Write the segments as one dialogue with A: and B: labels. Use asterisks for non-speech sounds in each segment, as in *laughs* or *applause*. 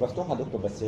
A: مفتوحة دكتور بس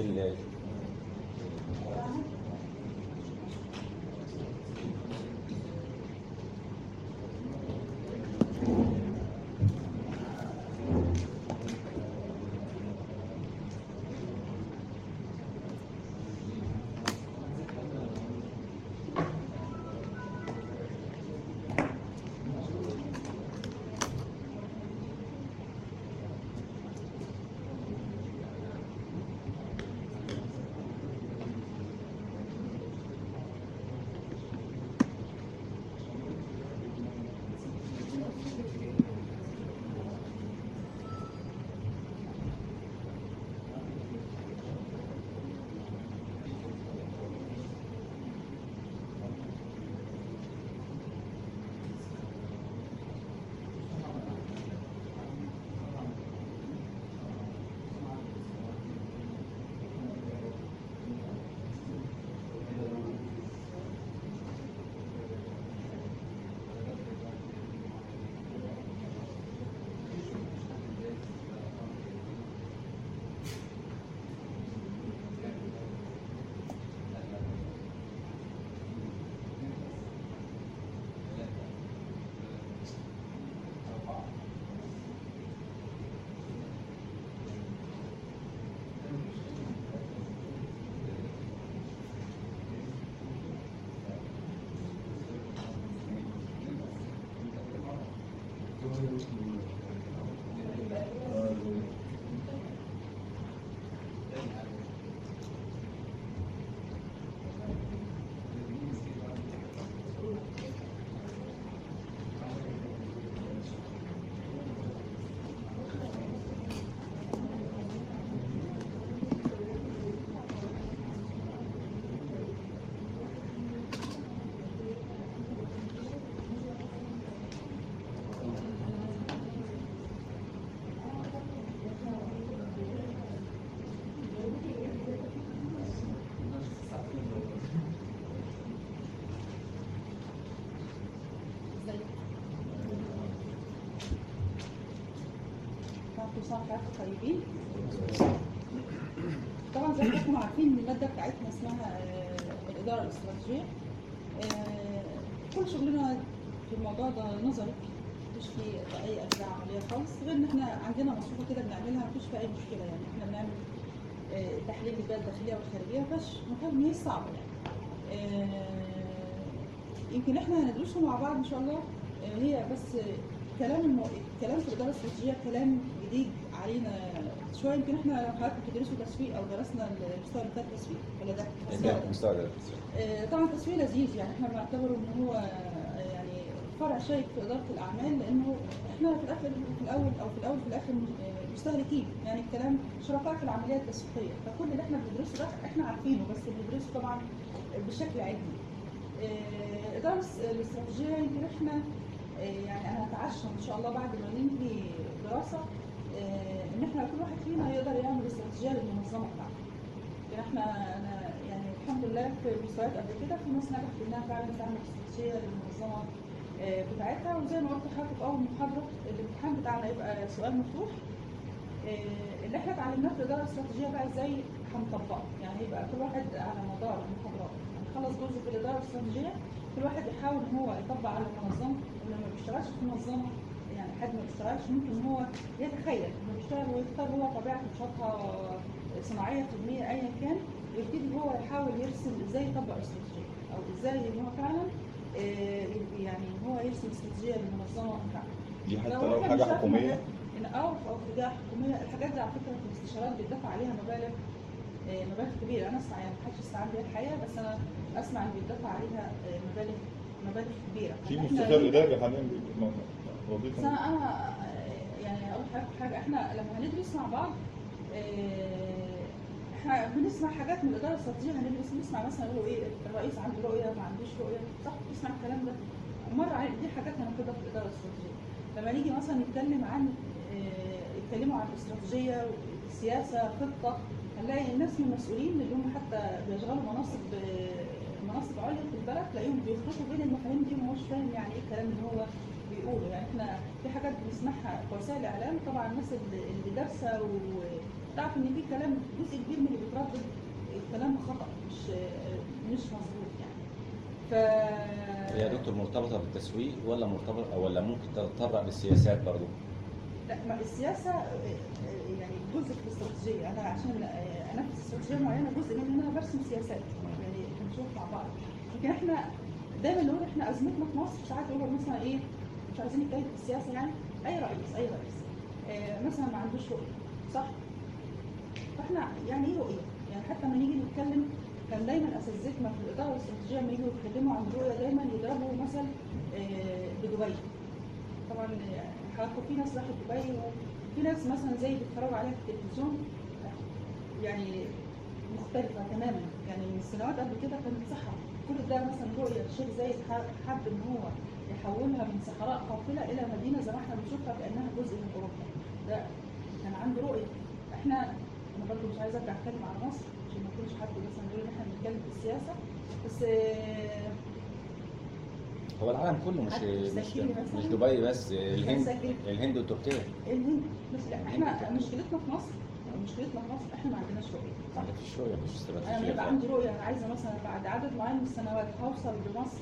B: سنه وحضراتكم طيبين؟ طبعا زي ما حضراتكم عارفين الماده بتاعتنا اسمها آه، الإدارة الاستراتيجية. آه، كل شغلنا في الموضوع ده نظري مفيش فيه أي أجزاء عملية خالص غير إن إحنا عندنا مصفوفه كده بنعملها مفيش فيها أي مشكلة يعني. إحنا بنعمل آه، تحليل للبيئه الداخلية والخارجية مفيش مفيش هي صعبه يعني. يمكن إحنا هندرسه مع بعض إن شاء الله. هي بس كلام الم... كلام في الإدارة الاستراتيجية كلام جديد علينا شوية يمكن إحنا لو حضرتك بتدرسوا تسويق أو درسنا المستوى اللي فات تسويق ولا ده؟
A: ده مستوى ده.
B: آه، طبعا التسويق لذيذ يعني إحنا بنعتبره إن هو آه، يعني فرع شيق في إدارة الأعمال لأنه إحنا في الآخر في الأول أو في الأول في الآخر آه، مستهلكين يعني الكلام شركاء في العملية التسويقية فكل اللي إحنا بندرسه ده إحنا عارفينه بس بندرسه طبعا بشكل علمي. الاداره الاستراتيجية يمكن إحنا يعني أنا هتعشى إن شاء الله بعد ما ننهي دراسة إن إحنا كل واحد فينا يقدر يعمل استراتيجية للمنظمة بتاعته. يعني إحنا أنا يعني الحمد لله في مستويات قبل كده في ناس نجحت إنها فعلا تعمل استراتيجية للمنظمة آه، بتاعتها. وزي ما قلت لحضرتك في اول محاضره الامتحان بتاعنا يبقى سؤال مفتوح. آه، اللي إحنا اتعلمناه في الاداره الاستراتيجيه بقى إزاي هنطبقه. يعني يبقى كل واحد على مدار المحاضرات. هنخلص جزء في الإدارة الاستراتيجية كل واحد يحاول إن هو يطبق على المنظمة. واللي ما بيشتغلش في منظمه حد ما بيشتغلش ممكن إن هو يتخيل. انه بيشتغل ويختار هو طبيعه نشاطها صناعية خدميه ايا كان ويبتدي هو يحاول يرسم إزاي يطبق الاستراتيجيه أو إزاي إن هو فعلا آه، يعني إن هو يرسم استراتيجية للمنظمة بتاعته
C: دي حتى
B: لو حاجة حكومية. أو أو في جهة حكومية الحاجات دي على فكرة في الاستشارات بيدفع عليها مبالغ آه، مبالغ كبيرة. أنا أسمع يعني محدش استعان بيها الحقيقة بس أنا أسمع إن بيدفع عليها آه، مبالغ مبالغ كبيرة.
C: في
B: فإحنا-
C: مستشار إداري حاليا
B: بس أنا آه، يعني أقول لحضرتك حاجة إحنا لما هندرس مع بعض آه، إحنا بنسمع حاجات من الإدارة الاستراتيجيه هندرس بنسمع مثلا يقولوا إيه الرئيس عنده رؤية ما عندوش رؤية صح؟ بنسمع الكلام ده. مرة دي حاجات هناخدها في الإدارة الاستراتيجيه لما نيجي مثلا نتكلم عن آه، يتكلموا عن الاستراتيجيه سياسة خطة هنلاقي الناس من المسؤولين اللي هم حتى بيشغلوا مناصب آه، مناصب عليا في البلد تلاقيهم بيخلطوا بين المفاهيم دي ومش فاهم يعني إيه الكلام اللي هو بيقوله يعني إحنا في حاجات بنسمعها في وسائل الإعلام طبعا الناس اللي دارسة وتعرف إن في كلام جزء كبير من اللي بيتردد الكلام خطأ مش مش مظبوط يعني. ف
D: هي يا دكتور مرتبطة بالتسويق ولا مرتبطة ولا ممكن تتطرق للسياسات برضه؟
B: لا ما السياسة يعني جزء في الاستراتيجية. أنا عشان انفذ استراتيجية معينة جزء من إن أنا برسم سياسات. يعني بنشوف مع بعض. لكن إحنا دايما نقول إحنا أزمتنا في مصر ساعات يقولوا مثلا إيه مش عايزين نتكلم في السياسة يعني. أي رئيس أي رئيس. آه، مثلا ما عندوش رؤيه صح؟ فإحنا يعني إيه رؤيه؟ يعني حتى لما نيجي نتكلم كان دايما اساتذتنا في الاداره الاستراتيجيه لما يجوا يتكلموا عن الرؤية دايما يضربوا مثل آه، بدبي. طبعا آه، حضراتكم في ناس راحت دبي وفي ناس مثلا زي بيتفرجوا عليها في التلفزيون يعني مختلفة تماما. يعني من سنوات قبل كده كانت صحراء كل ده مثلا رؤية الشيخ زايد حب ان هو. يحولها من صحراء قافلة إلى مدينة زي ما إحنا بنشوفها كأنها جزء من أوروبا ده كان عنده رؤية إحنا أنا برضه مش عايزة ارجع أتكلم على مصر عشان ما يكونش حد مثلا يقول إن إحنا بنتكلم في السياسة بس آه،
D: هو العالم كله مش مش. مش دبي بس الهند. الهند وتركيا
B: الهند بس لا إحنا مشكلتنا في مصر مشكلتنا في مصر إحنا ما عندناش رؤية صح؟
D: ما فيش رؤية
B: أنا لما
D: استراتيجيه
B: يبقى عندي رؤية أنا عايزة مثلا بعد عدد معين من السنوات هوصل لمصر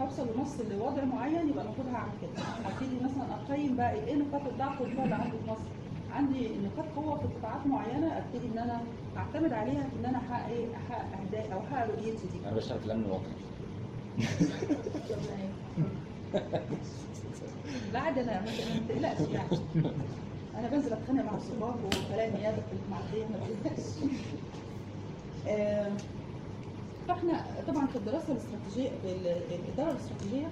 B: هوصل لمصر لوضع معين يبقى المفروض هعمل كده. هبتدي مثلا أقيم بقى إيه نقاط الضعف والقوه اللي عندي في مصر. عندي نقاط قوة في قطاعات معينة أبتدي إن أنا أعتمد عليها في إن أنا أحقق إيه؟ أحقق اهدافي أو أحقق رؤيتي دي.
D: أنا بشتغل في الأمن الوطني *laughs*
B: بعد أنا ما تقلقش يعني. أنا بنزل أتخانق مع الضباط وبلاقي نيابه في المعدية ما بقلقش *laughs* آه، فاحنا طبعا في الدراسة الاستراتيجية الإدارة الاستراتيجية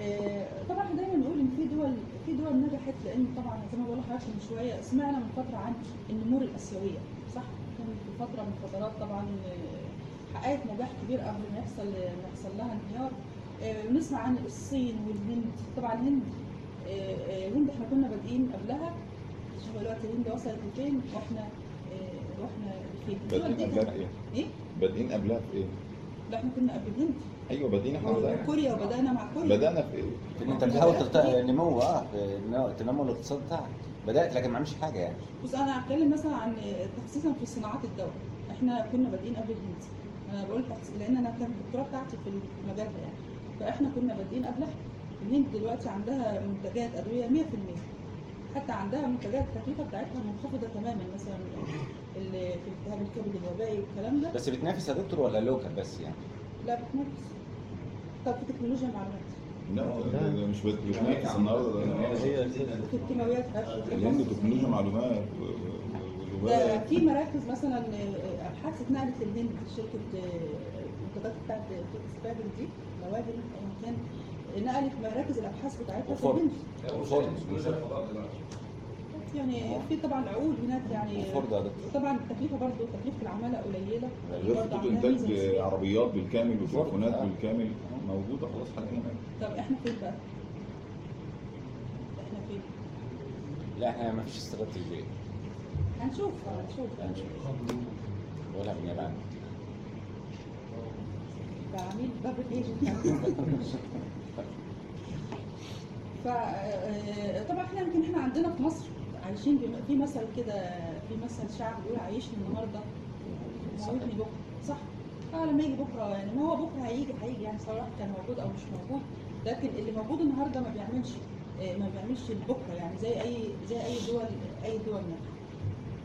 B: آه، طبعا إحنا دايما نقول إن في دول في دول نجحت لأن طبعا زي ما بقول لحضرتك من شوية سمعنا من فترة عن النمور الآسيوية صح؟ كان في فترة من الفترات طبعا آه، حققت نجاح كبير قبل ما يحصل ما يحصل لها انهيار آه، بنسمع عن الصين والهند طبعا الهند آه، آه، الهند إحنا كنا بادئين قبلها شوف دلوقتي الهند وصلت لفين وإحنا آه، وإحنا لفين الدول
C: بادئين قبلها إيه؟
B: إيه؟
C: بادئين قبلها في إيه؟
B: لا إحنا كنا قبل الهند
C: أيوه بادئين إحنا بدأنا
B: كوريا وبدانا مع كوريا.
C: بدأنا في إيه؟
D: ان أنت بتحاول ترت- نمو آه تنمو الاقتصاد بتاعك. بدأت لكن ما عملش حاجة يعني.
B: بص أنا هتكلم مثلا عن تخصيصا في صناعات الدواء. إحنا كنا بادئين قبل الهند أنا بقول تخصيص لأن أنا كانت الدكتوراه بتاعتي في المجال ده يعني. فإحنا كنا بادئين قبلها. الهند دلوقتي عندها منتجات أدوية 100% حتى عندها منتجات التكلفه بتاعتها منخفضة تماما مثلا اللي في التهاب الكبد الوبائي والكلام ده.
D: بس بتنافس يا دكتور ولا local بس يعني؟
B: لا بتنافس. طب في تكنولوجيا المعلومات
C: لا ده- مش بس بتنافس النهارده ده
B: الكيماويات
C: الهند تكنولوجيا معلومات
B: ده في مراكز مثلا ابحاث اتنقلت للهند شركة المنتجات بتاعت فوكس دي لواجل ايا كان نقلت مراكز الأبحاث بتاعتها في. الهند يعني في طبعا عقود هناك يعني طبعا التكلفة برضه تكلفة العمالة قليلة
C: غير
B: برضه
C: خطوط
B: عندها ميزة
C: انتاج. عربيات بالكامل وتليفونات
D: آه.
C: بالكامل موجودة خلاص حاليا
B: طب إحنا فين بقى؟ إحنا فين؟
D: لا إحنا ما فيش استراتيجية
B: هنشوف هنشوف
D: هنشوف ولا
B: ده عميل باب الايجنت *laughs* ف آه، طبعا إحنا يمكن إحنا عندنا في مصر عايشين بم- في مثل كده في مثل شعب بيقول عايشني النهارده موتني بكرة. صح؟ آه لما يجي بكرة يعني ما هو بكرة هيجي هيجي. يعني سواء كان موجود أو مش موجود. لكن اللي موجود النهارده ما بيعملش آه، ما بيعملش بكره يعني زي أي زي أي دول أي دول ناجحه.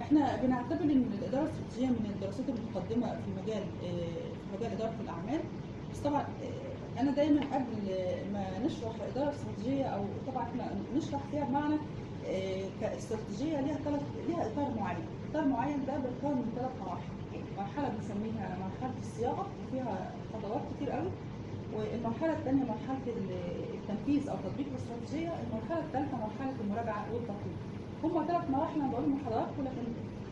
B: إحنا بنعتبر إن الإدارة الاستراتيجية من الدراسات المتقدمة في مجال آه، في مجال إدارة الأعمال. بس طبعا آه، أنا دايما قبل ما نشرح الاداره الاستراتيجيه أو طبعا إحنا نشرح فيها بمعنى كاستراتيجية ليها ثلاث ليها إطار معين، إطار معين ده بيتكون من ثلاث مراحل. مرحلة بنسميها مرحلة الصياغة وفيها خطوات كتير قوي. والمرحلة الثانية مرحلة ال- التنفيذ أو تطبيق الاستراتيجية، المرحلة الثالثة مرحلة المراجعة والتطبيق. هم ثلاث مراحل أنا بقولهم لحضراتكم لكن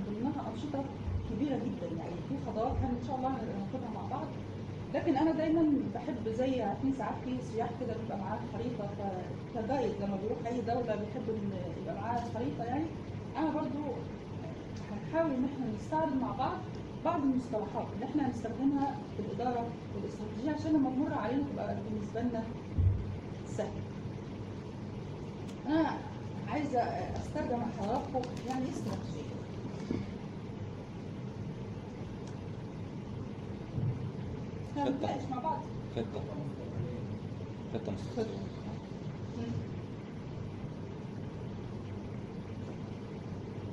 B: ضمنها أنشطة كبيرة جدا. يعني في خطوات إن شاء الله هناخدها مع بعض. لكن أنا دايما بحب زي عارفين ساعات في سياح كده بيبقى معاه خريطه فكجايد لما بيروح أي دولة بيحب يبقى معاه خريطه يعني أنا برضو هنحاول إن إحنا نستعرض مع بعض بعض المصطلحات اللي إحنا هنستخدمها في الإدارة والاستراتيجية عشان لما تمر علينا تبقى بالنسبة لنا سهلة. أنا عايزة استرجع مع حضراتكم يعني استراتيجية؟ بعض.
D: خطه خطه مستقبليه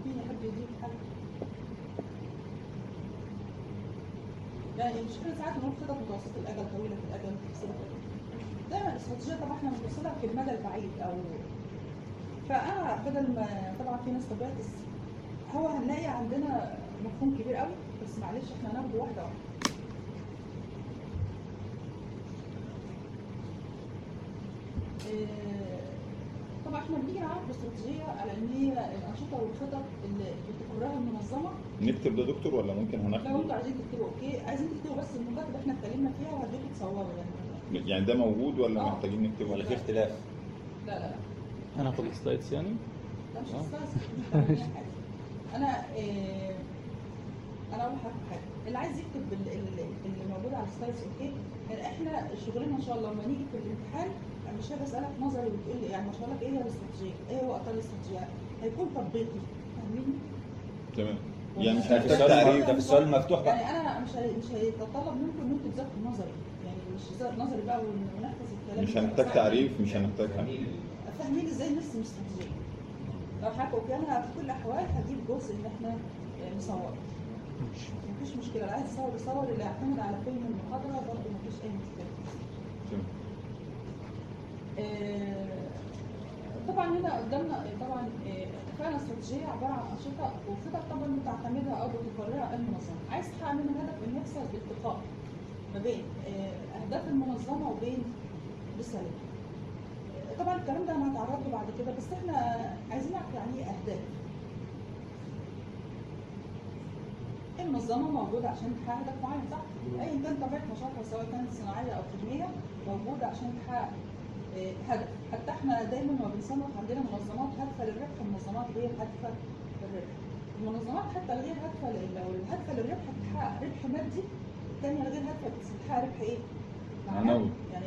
B: مين يحب يضيف حاجة؟ يعني مش كل ساعات نقول خطط متوسطة الأجل طويلة الأجل قصيرة. دايما الاستراتيجية طبعا إحنا بنبص لها في المدى البعيد أو فأنا بدل ما طبعا في ناس طبيعة هو هنلاقي عندنا مفهوم كبير قوي بس معلش إحنا هناخده واحدة واحدة. إيه، طبعا إحنا بنيجي على ان هي الأنشطة والخطط اللي بتقرها المنظمة.
C: نكتب ده دكتور ولا ممكن
B: لو
C: هناخده
B: أنتوا عايزين تكتبوا. أوكي. عايزين تكتبوا بس النقاط اللي إحنا اتكلمنا فيها وهديكم تصوروا يعني.
C: يعني ده موجود ولا
B: آه.
C: محتاجين نكتبه؟
D: ولا في اختلاف؟
B: لا لا لا.
E: هناخد ال slides يعني؟
B: ده مش
E: آه. *laughs*
B: أنا إيه أنا أقول لحضرتك حاجة. اللي عايز يكتب ال- ال- اللي موجود على ال slides okay. يعني إحنا شغلنا إن شاء الله لما نيجي في الامتحان أنا مش هاجي اسالك نظري وتقول لي يعني مش هقول لك إيه هي الاستراتيجية؟ إيه هو أطار الاستراتيجية؟ هيكون تطبيقي. فاهمين
C: تمام. يعني مش
D: السؤال
C: تعريف
D: ده في السؤال مفتوح بقى.
B: يعني أنا مش مش هيتطلب منكم إن أنتوا تذاكروا نظري. يعني مش نظري بقى ون- ونحفظ الكلام
C: مش. هنحتاج تعريف مش هنحتاج.
B: فاهمين إزاي نرسم استراتيجيه لو حكوا أوكي أنا في كل الأحوال هجيب جزء إن إحنا نصور. مفيش مشكلة. اللي عايز يصور يصور اللي يعتمد على فهم المحاضرة برضه مفيش
C: أي
B: مشكلة. طبعا هنا قدامنا طبعا آه، فعلا استراتيجية عبارة عن أنشطة وخطط طبعا بتعتمدها أو بتقررها المنظمة. عايز تحقق منها هدف إن يحصل التقاء ما بين آه، أهداف المنظمة وبين رسالتها. آه، طبعا الكلام ده أنا هتعرض له بعد كده بس إحنا عايزين نعرف يعني إيه أهداف. المنظمة موجودة عشان تحقق هدف معين صح؟ ايا كان طبيعة نشاطها سواء كانت صناعية أو خدميه موجودة عشان تحقق آه، هدف حتى إحنا دايما ما بنصنف عندنا منظمات هادفة للربح ومنظمات غير هادفة للربح. المنظمات حتى الغير هادفة لو الهادفه للربح بتحقق ربح مادي الثانية الغير هادفة بتحقق ربح إيه؟
C: معنوي.
B: يعني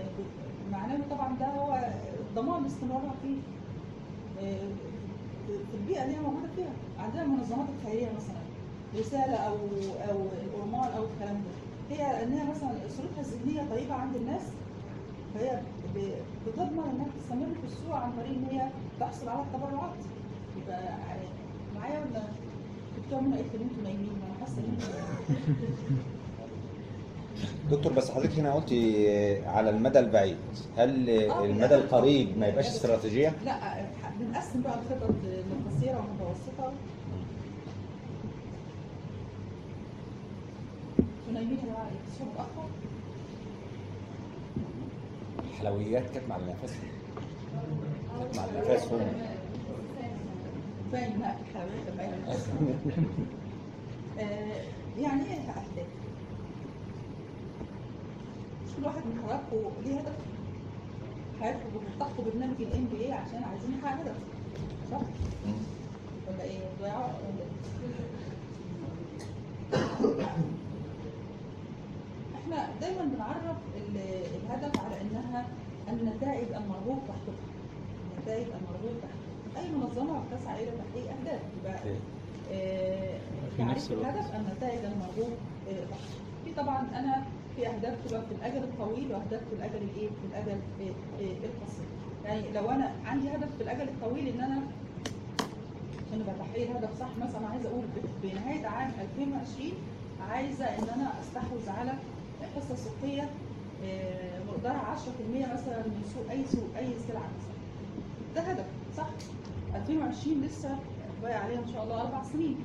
B: معنوي طبعا ده هو ضمان استمرارها فيه. آه، في البيئة اللي هي موجودة فيها. عندنا المنظمات الخيريه مثلا رسالة أو أو الأورمان أو الكلام ده. هي إنها مثلا صورتها الذهنية طيبة عند الناس فهي بتضمن انها تستمر في السوق عن طريق إن هي تحصل على التبرعات. يبقى معايا ولا؟ دكتور منى قالت ان أنتوا نايمين أنا حاسة إن
D: دكتور بس حضرتك هنا قلتي على المدى البعيد. هل المدى القريب ما يبقاش استراتيجية؟
B: لا بنقسم بقى الخطط لقصيره ومتوسطه أنتوا نايمين يا جماعة؟
D: الحلويات كانت مع النفس كانت مع النفس هم *laughs*
B: آه، يعني إيه اهداف؟ مش كل واحد من حضراتكم ليه هدف؟ حضراتكم بتحطوا برنامج الام بي اي عشان عايزين نحقق هدف صح؟ ولا إيه؟ ضياع ولا إيه؟ *laughs* إحنا دايما بنعرف ال- الهدف على انها النتائج المرغوب تحقيقها النتائج المرغوب تحقيقها أي منظمة بتسعى إلى تحقيق أهداف. يبقى آه،
E: في نفس
B: تعريف. الهدف النتائج المرغوب آه، تحقيقها في طبعا أنا في أهداف تبقى في الأجل الطويل وأهداف في الأجل الايه في الأجل آه، آه، القصير. يعني لو أنا عندي هدف في الأجل الطويل إن أنا عشان ابقى تحقيق الهدف صح مثلا عايزه أقول بنهاية عام 2020 عايزة إن أنا أستحوذ حصه سوقية آه، مقدارها 10% مثلا من سوق أي سوق أي سلعة مثلا. ده هدف صح؟ 2020 لسه باقي عليها إن شاء الله أربع سنين.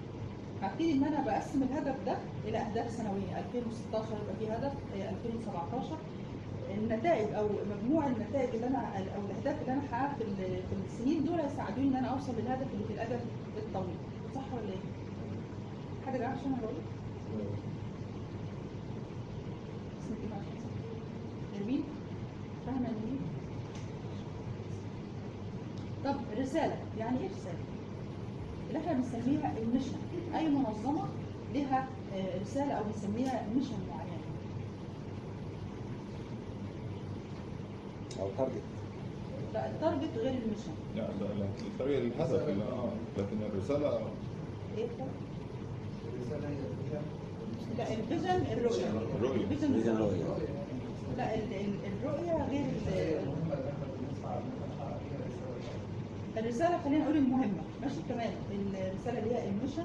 B: هبتدي إن أنا بقسم الهدف ده إلى أهداف سنوية. 2016 يبقى في هدف آه، 2017 النتائج أو مجموع النتائج اللي أنا أو الأهداف اللي أنا حققها في ال- في السنين دول هيساعدوني إن أنا أوصل للهدف اللي في الاجل الطويل. صح ولا إيه؟ جرب عشان أقول إيه فاهمة طب رسالة يعني إيه رسالة؟ اللي إحنا بنسميها المشن أي منظمة لها آه، رسالة أو بنسميها mission معينه
D: أو target
B: لا ال target غير ال mission
C: لا لا لا الطريقة الهدف لا آه لكن الرسالة
B: إيه؟ الفرق؟ لا ال vision
C: الرؤية.
B: ال
D: vision vision رؤية.
B: لا ال- ال- الرؤية غير ال- الرسالة خلينا نقول المهمة. ماشي تمام. الرسالة اللي هي ال mission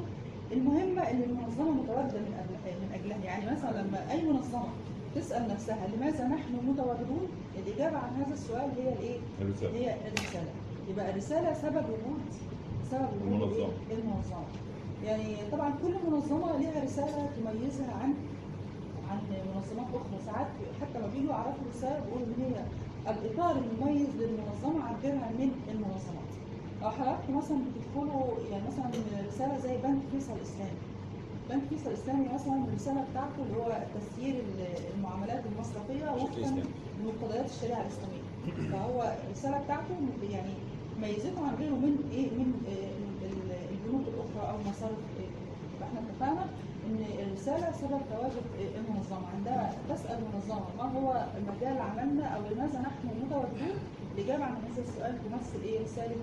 B: المهمة اللي المنظمة متواجدة من أجل- من أجلها. يعني مثلا لما أي منظمة تسأل نفسها لماذا نحن متواجدون الإجابة عن هذا السؤال هي الإيه؟
C: الرسالة.
B: هي الرسالة. يبقى الرسالة سبب وجود سبب وجود
C: المنظمة.
B: إيه؟ المنظمة. يعني طبعا كل منظمة لها رسالة تميزها عن عن منظمات أخرى. ساعات حتى لما بيجوا يعرفوا الرسالة بيقولوا إن هي الإطار المميز للمنظمة عبرها من المنظمات. لو حضراتكم مثلا بتدخلوا يعني مثلا رسالة زي بنك فيصل الإسلامي. بنك فيصل الإسلامي مثلا الرسالة بتاعته اللي هو تسيير المعاملات المصرفية
D: بشكل
B: وفقا. لمقتضيات الشريعة الإسلامية. فهو الرسالة بتاعته يعني ميزته عن غيره من إيه؟ من آه، ال- ال- البنوك الاخرى أو المصارف آه، يبقى إحنا اتفقنا ان الرساله سبب تواجد المنظمه عندها تسأل المنظمه ما هو مجال عملنا أو لماذا نحن متواجدون الاجابه عن هذا السؤال تمثل إيه رسالة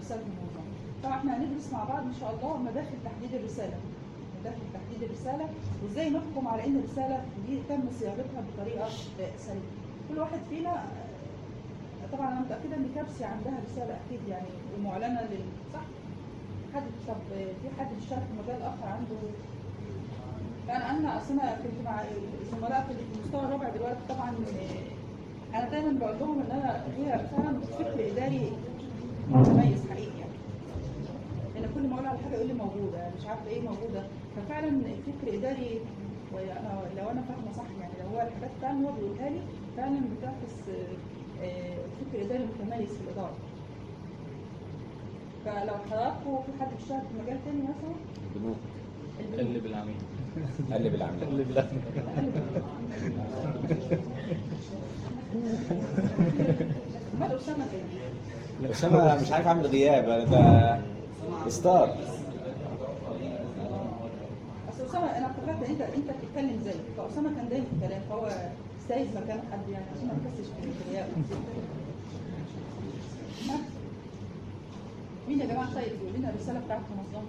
B: رساله المنظمه طبعا إحنا هندرس مع بعض إن شاء الله مداخل تحديد الرسالة. مداخل تحديد الرسالة وإزاي نحكم على إن الرسالة دي تم صياغتها بطريقة آه، سليمة. كل واحد فينا آه، طبعا أنا متأكدة إن كابسي عندها رسالة أكيد يعني ومعلنة صح؟ حد طب في حد بيشتغل في مجال آخر عنده أنا أنا اصل أنا كنت مع الزملاء في المستوى الرابع دلوقتي طبعا أنا دايما بقول لهم إن أنا هي فعلا فكر إداري متميز حقيقي يعني. لأن كل ما أقول على حاجة يقول لي موجودة مش عارفة إيه موجودة. ففعلا فكر إداري وأنا لو أنا فاهمة صح يعني لو هو الحاجات فعلا هو بيقولها لي فعلا بتعكس آه، فكر إداري متميز في الإدارة. فلو حضراتكم في حد بيشتغل في مجال تاني مثلا؟
D: بنوك
E: اللي بالعميل.
D: قلب العميل
E: اللي بالعميل
B: امال أسامة
D: اسامه مش عارف أعمل غياب أنا ده ستار
B: اصل أسامة أنا افتكرت إن انت أنت بتتكلم زي فأسامة كان دايما في الكلام فهو سايب مكان حد يعني عشان ما نكسش في الغياب ها؟ مين يا جماعة؟ طيب يقول لنا الرسالة بتاعت المنظمه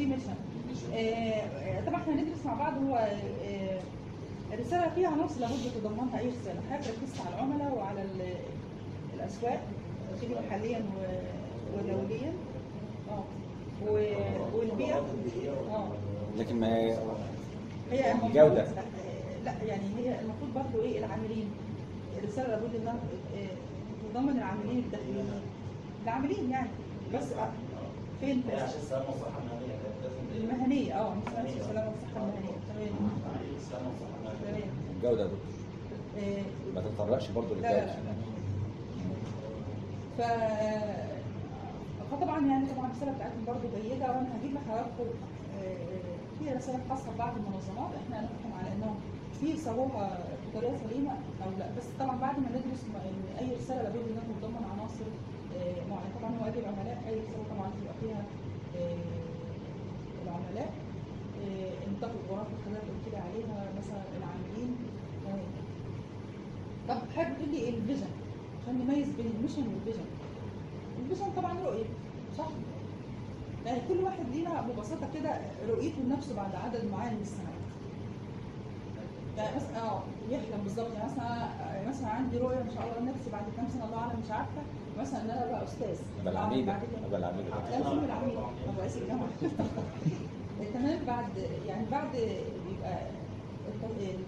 B: دي ميشن. آه، طبعا إحنا هندرس مع بعض هو آه، الرساله فيها عناصر لابد تتضمنها أي رسالة. حضرتك ركزت على العملاء وعلى ال- الأسواق تيجي محليا ودوليا. آه والبيئة. آه.
D: لكن ما هي
B: هي المفروض
D: الجودة.
B: لا يعني هي المفروض برضه إيه العاملين. الرسالة لابد إنها آه، تضمن العاملين الداخليين. العاملين يعني. بس آه، فين
F: هي عشان السلامه والصحه
B: المهنية آه نفس السلامه والصحه المهنية. تمام.
D: الجوده يا دكتور.
B: آه،
D: ما تتطرقش برضه
B: للجودة. ف فطبعا يعني طبعا الرساله بتاعتهم برضو جيدة وأنا هجيب لحضراتكم آه، في رسائل خاصة ببعض المنظمات. إحنا هنحكم على إنهم في صاغوها بطريقة سليمة أو لا. بس طبعا بعد ما ندرس أي رسالة لابد إنها تتضمن عناصر آه، معينة. طبعا هو قال العملاء أي رسالة طبعا بيبقى فيها آه، العملاء آه، النطاق الجغرافي اللي حضرتك قلت لي عليها مثلا العاملين. تمام طب حابب تقول لي إيه؟ الفيجن. عشان نميز بين الميشن والفيجن. الفيجن طبعا رؤية صح؟ يعني كل واحد لينا ببساطة كده رؤيته لنفسه بعد عدد معين من السنوات. يعني مثلا آه يحلم بالظبط. يعني مثلا مثلا عندي رؤية ان شاء الله لنفسي بعد كام سنة الله اعلم مش عارفة. مثلا ان أنا ابقى أستاذ.
D: ابقى
B: العميدة. كده-
D: ابقى العميدة.
B: لا مش من العميد ابقى رئيس الجامعة. *laughs* كمان بعد يعني بعد بيبقى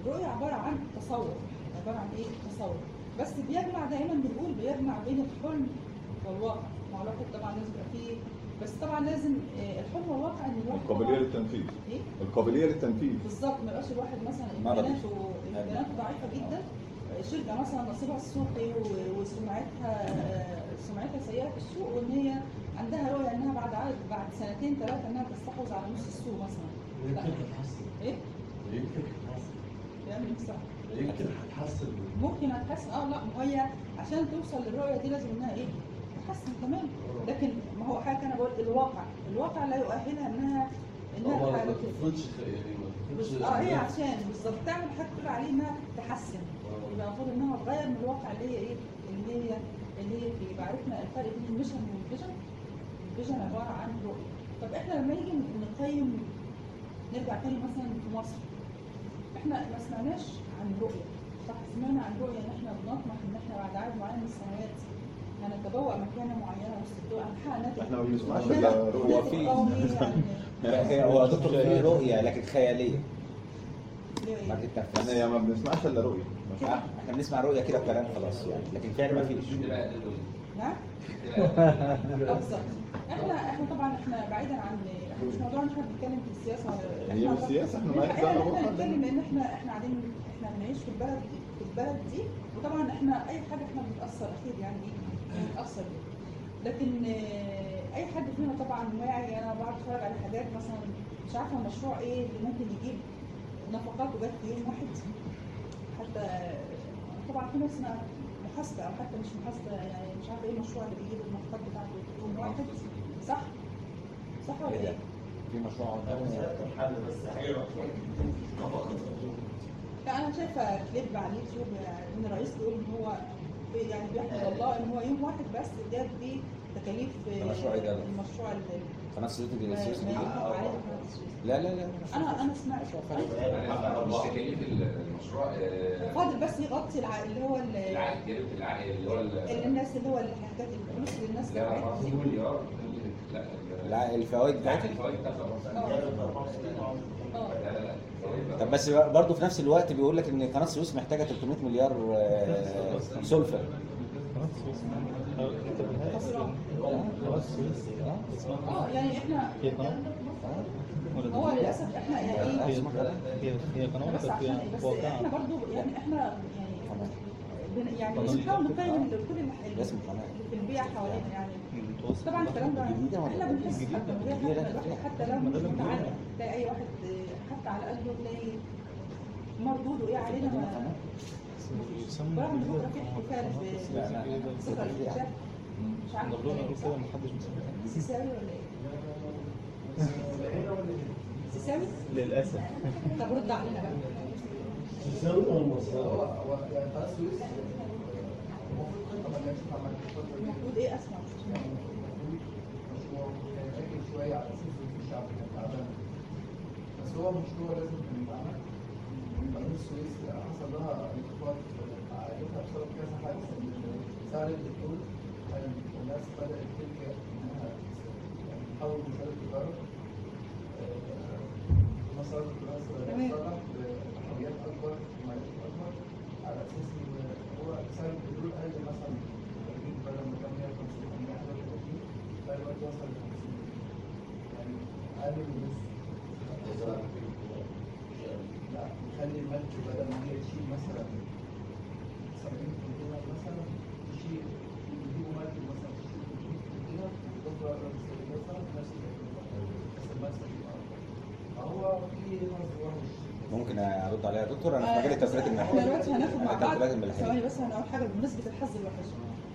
B: الرؤيه عبارة عن تصور. عبارة عن إيه؟ تصور. بس بيجمع دايما بنقول بيجمع بين الحلم والواقع. الواحد طبعا لازم يبقى فيه بس طبعا لازم آه، الحلم والواقع إن الواحد القابلية
C: للتنفيذ.
B: إيه؟
C: القابلية للتنفيذ.
B: بالظبط. ما يبقاش الواحد مثلا
D: مرضي.
B: امكاناته امكاناته ضعيفة جدا. شركة مثلا نصيبها السوقي وسمعتها سمعتها سيئه في السوق وإن هي عندها رؤية إنها بعد عدد بعد سنتين ثلاثة إنها تستحوذ على نص السوق مثلا. لا.
A: يمكن تتحسن
B: إيه؟
A: يمكن تتحسن
B: يعني صح.
A: يمكن هتحسن
B: ممكن هتحسن آه لا ما هي عشان توصل للرؤية دي لازم إنها إيه؟ تحسن تمام. لكن ما هو حاجة أنا بقول الواقع. الواقع لا يؤهلها إنها إنها
A: ما. تفرضش يعني ما تفرضش
B: آه هي عشان بالظبط تعمل حاجة تقول عليه إنها تحسن. يبقى المفروض انها تغير من الواقع اللي هي إيه؟ اللي هي اللي هي فيه يبقى عرفنا الفرق بين ال mission وال vision. ال vision عبارة عن رؤية. طب إحنا لما نيجي نقيم نرجع تاني مثلا في مصر. إحنا ما سمعناش عن رؤية. صح؟ سمعنا عن رؤية إن إحنا بنطمح إن إحنا بعد عدد معين من السنوات هنتبوأ مكانة معينة وسط الدول هنحقق ناتج.
C: إحنا ما
D: هو في-
B: يعني.
D: هو دكتور في رؤية لكن خيالية. ما
B: ليه؟
C: إحنا ما بنسمعش الا رؤيه.
D: إحنا بنسمع رؤيه كده بكلام خلاص يعني لكن فعلا ما فيش
B: نعم *laughs* إحنا إحنا طبعا إحنا بعيدا عن إحنا مش موضوع إن إحنا بنتكلم في السياسة
C: هي مش سياسة، إحنا ما إحنا.
B: بنتكلم إن إحنا إحنا قاعدين إحنا بنعيش في البلد دي في البلد دي وطبعا إحنا أي حاجة إحنا بنتأثر أكيد يعني بنتأثر لكن آه، أي حد فينا طبعا واعي أنا بقعد أتفرج على حاجات مثلا مش عارفة المشروع إيه اللي ممكن يجيب نفقات وجات في يوم واحد حتى طبعا في ناس محاسبة أو حتى مش محاسبة يعني مش عارفة إيه المشروع اللي بيجيب النفقات بتاعته في يوم واحد. صح؟ صح ولا إيه؟
D: في مشروع
F: حل بس حلوة
B: لا أنا شايفة كليب على اليوتيوب ان الرئيس بيقول إن هو يعني بيحمد الله إن هو يوم واحد بس جاب بيه تكاليف
D: ده مشروع إيه ده؟
B: المشروع اللي
D: قناة السويس دي السويس الجديدة.
B: عليه قناة السويس.
D: لا لا لا.
B: أنا أنا سمعت.
G: مش تكاليف المشروع آه،
B: فاضل بس يغطي الع- اللي هو ال-
G: العائد اللي هو ال-
B: اللي الناس اللي هو الحاجات الفلوس اللي الناس
G: لا لا
B: دي.
G: مليار
D: الفوائد
G: لا
D: بتاعتها؟
G: الفوائد
D: طب بس برضه في نفس الوقت بيقول لك إن قناة السويس محتاجة 300 مليار آه، سلفه
B: يعني
E: إحنا
B: هو؟ للاسف إحنا يعني إيه
E: هي هي إحنا
B: إيه؟ برضو يعني إحنا يعني يعني
E: قناة
B: بنحاول. نقيم كل. اللي في حوالينا يعني طبعا الكلام ده إحنا بنحس؟ حتى حتى لو مش
E: بنقوله.
B: تلاقي اي واحد حتى على قلبه تلاقي مردوده إيه علينا ما
E: يسمى
B: برغم ان
E: الجديدة
B: بكره في احتفال
E: قناة
B: ب-
D: لا، لا.
B: بذكرى الاكتشاف مش عارفه
E: نقول
B: إيه،
E: نقول
B: صح؟
E: كده محدش مسميها
B: سيساوي ولا إيه؟ سيساوي؟
E: للأسف
B: طب رد علينا بقى
A: تساوي ولا مصر؟
B: المفروض إيه اسمع
H: بس هو مشروع لازم كان يتعمل قناة السويس حصل لها انخفاض عائلتها بسبب كذا حادث سعر البترول كان الناس بدأت تلجأ إنها تحول مسار التجارة. مسار التجارة. تصلح بحريات أكبر ومعيشة أكبر على أساس إن هو سعر البترول قل مثلا بدل ما كان 150 أو 131 بقى دلوقتي وصل ل 50 يعني أقل من نص لا نخلي المركب بدل ما هي تشيل مثلا 70 container مثلا تشيل يجيبوا مركب مثلا تشيل 300 container تفضل اقرب مثلا نفس التكلفه بس المكسب يبقى اكبر فهو في نظره مش
D: ممكن أرد عليها يا دكتور؟ أنا في مجال التدخلات
B: إحنا
D: الملحيه
B: دلوقتي هناخد مع بعض ثواني بس أنا أقول حاجة بمناسبة الحظ الوحش.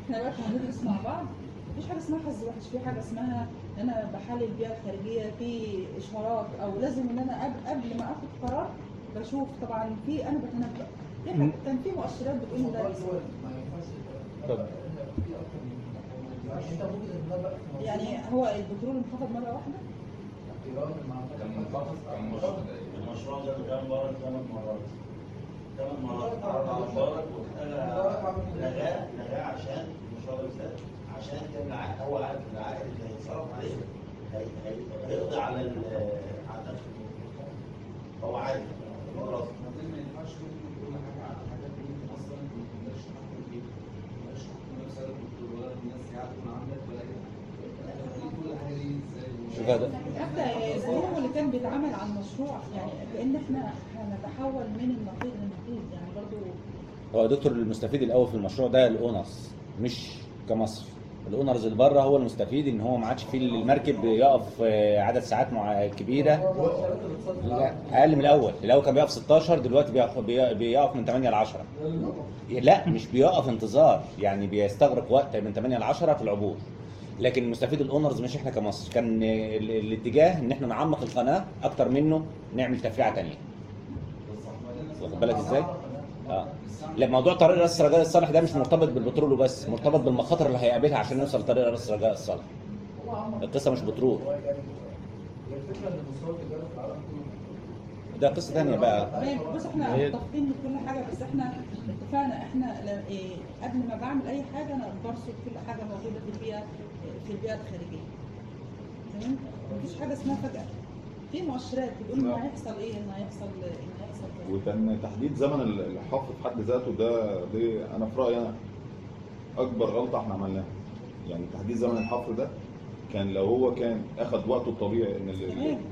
B: إحنا دلوقتي هندرس مع بعض. مفيش حاجة اسمها حظ وحش. في حاجة اسمها إن أنا بحلل البيئه الخارجية في اشارات أو لازم إن أنا قبل ما آخد قرار بشوف طبعا في أنا بتنبأ كان في مؤشرات بتقول ان ده
H: الموضوع
B: يحصل.
H: هو ما ينفعش
E: طب.
H: يبقى في أكتر من كده. يعني
B: هو البترول انخفض
H: مرة واحدة
G: كان منخفض كان منخفض
F: المشروع ده كان مبارك ثمان مرات ثمان مرات عرض على مبارك واحتاج لغاه لغاه عشان المشروع ده يسد ع- هو عارف العائد اللي هيتصرف عليه هي- هي- هيقضي على ال- على. هو عارف
B: حتى الزهور اللي كان بيتعمل على المشروع يعني كأن إحنا هنتحول من النقيض للنقيض يعني برضو
D: هو دكتور المستفيد الأول في المشروع ده ال owners مش كمصر ال owners اللي بره هو المستفيد ان هو ما عادش فيه المركب يقف آه، عدد ساعات مع كبيرة. لا. أقل من الأول. الأول كان بيقف 16 دلوقتي بيقف بي- بيقف من 8 ل 10 لا مش بيقف انتظار. يعني بيستغرق وقت من 8 ل 10 في العبور. لكن المستفيد الاونرز مش إحنا كمصر. كان ال- الاتجاه إن إحنا نعمق القناة أكتر منه نعمل تفريعة ثانية واخد بالك إزاي؟ آه. لا موضوع طريق راس رجاء الصالح ده مش مرتبط بالبترول وبس مرتبط بالمخاطر اللي هيقابلها عشان يوصل طريق راس رجاء الصالح. القصة مش بترول. ده قصة ثانية بقى.
B: تمام بص
E: إحنا
B: متفقين من كل حاجة بس إحنا اتفقنا إحنا إيه، قبل ما بعمل أي حاجة أنا برصد كل حاجة موجودة في البيئة في البيئة الخارجية. تمام؟ مفيش حاجة اسمها فجأة. في مؤشرات بتقول ان
C: نعم.
B: هيحصل إيه ان هيحصل ان هيحصل كذا.
C: وكان تحديد زمن الحفر في حد ذاته ده دي أنا في رأيي أنا أكبر غلطة إحنا عملناها يعني تحديد زمن الحفر ده كان لو هو كان اخذ وقته الطبيعي
B: إن.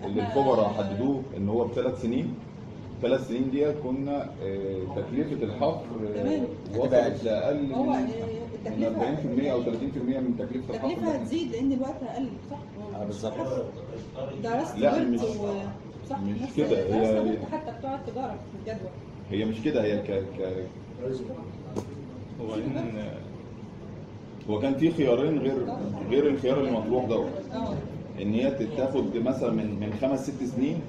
C: اللي الخبراء حددوه إن هو بثلاث سنين ثلاث سنين دي كنا آه، تكلفة الحفر آه،. وصلت لأقل
B: هو
C: من
B: التكلفة
C: 40% أو 30% من تكلفة الحفر
B: التكلفه. هتزيد لأن الوقت أقل صح؟
D: آه، بالظبط.
B: درست
C: لا، مش-
B: و صح.
C: مش كده، هي-
B: حتى بتوع التجارة في الجدول.
C: هي مش كده. هي ك... ك...
E: وبعدين
C: هو كان في خيارين غير غير الخيار المطروح دوت.
B: آه.
C: إن هي تاخد مثلا من من خمس ست سنين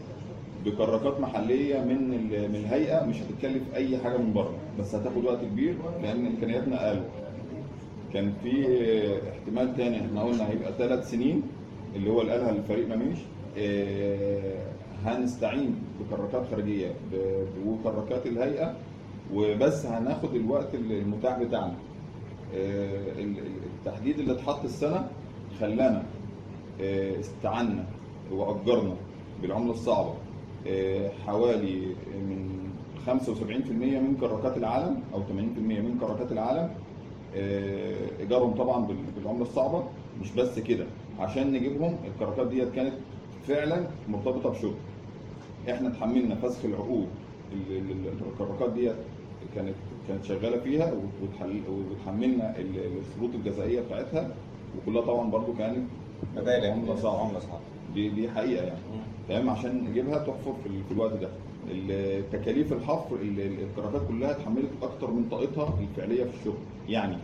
C: بكراكات محلية من ال- من الهيئة مش هتتكلف أي حاجة من بره. بس هتاخد وقت كبير لأن إمكانياتنا أقل. كان في احتمال تاني إحنا قلنا هيبقى ثلاث سنين اللي هو قالها الفريق مميش آه، هنستعين بكراكات خارجية وكراكات الهيئة وبس هناخد الوقت المتاح بتاعنا. ال- التحديد اللي اتحط السنة خلانا آه، استعنا وأجرنا بالعملة الصعبة. حوالي من 75% من كراكات العالم أو 80% من كراكات العالم إيجارهم طبعا بال- بالعملة الصعبة. مش بس كده عشان نجيبهم الكراكات ديت كانت فعلا مرتبطة بشغل. إحنا اتحملنا فسخ العقود ال- ال- ال- الكراكات ديت كانت كانت شغالة فيها وتحملنا ال- الشروط الجزائية بتاعتها. وكلها طبعا برضو كانت
D: مبالغ. عملة صعبة.
C: دي دي حقيقة يعني. تمام؟ عشان نجيبها تحفر في, ال- في الوقت ده. تكاليف الحفر ال- ال- الكراكات كلها اتحملت أكتر من طاقتها الفعلية في الشغل. يعني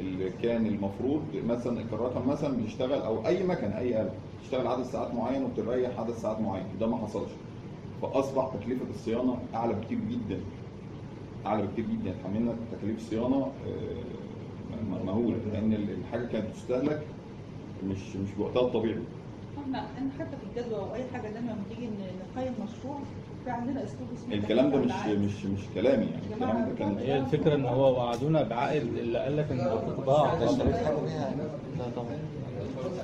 C: اللي كان المفروض مثلا الكراكه مثلا بتشتغل أو أي مكنه أي آلة تشتغل عدد ساعات معين وبتريح عدد ساعات معين. ده ما حصلش. فأصبح تكلفة الصيانة أعلى بكتير جدا. أعلى بكتير جدا. اتحملنا تكاليف صيانه آه، مهولة لأن ال- الحاجة كانت بتستهلك مش مش بوقتها الطبيعي.
B: إحنا حتى في الجدول أو أي حاجة لما بنيجي ن- نقيم مشروع في عندنا أسلوب اسمه
C: الكلام ده مش. مش مش كلامي يعني الكلام ده كان
E: هي الفكرة إن هو وعدونا بعائد اللي قال لك إن القطاع
D: ده اشتريت حاجة
E: لا طبعا.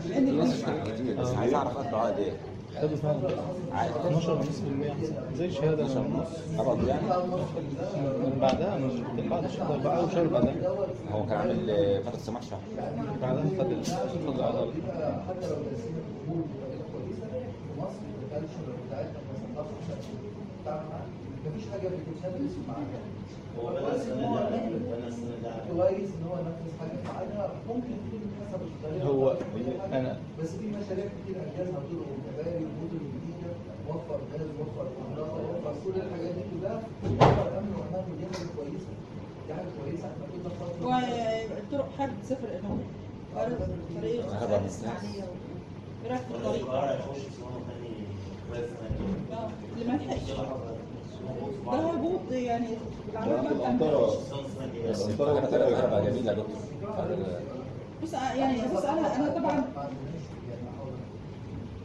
B: لأن
D: الناس اشترت كتير بس عايز أعرف اخده عقد إيه؟
E: خدوا فعلا
D: عائد
E: 12.5% زي الشهادة اللي من
D: قبض يعني؟
E: من بعدها من بعد الشهر بقى اول شهر بعدها.
D: هو كان عامل فتره سماح شهر
E: بعدها خد خد العضله
H: مفيش حاجة بتتنفذ معاها
F: هو بنى السنة ده
H: كويس ان هو نفذ حاجة في ميعادها ممكن تكون حسب الطريقة
E: هو. أنا-
H: بس في مشاريع كتير انجزها طرق وكباري ومدن جديده وفر غاز وفر كهرباء وفر كل الحاجات دي كلها وفر امن وامان ودي حاجة كويسه دي حاجة كويسه إحنا كنا فتره
B: والطرق تسافر الامارات قررت طريق إيه رايك في الطريق؟ اللي ما لحقش ده هبوط يعني
D: بس الفكرة طريقه هتبقى جميله يا دكتور
B: بص آه، يعني بص أنا أنا طبعا
H: يعني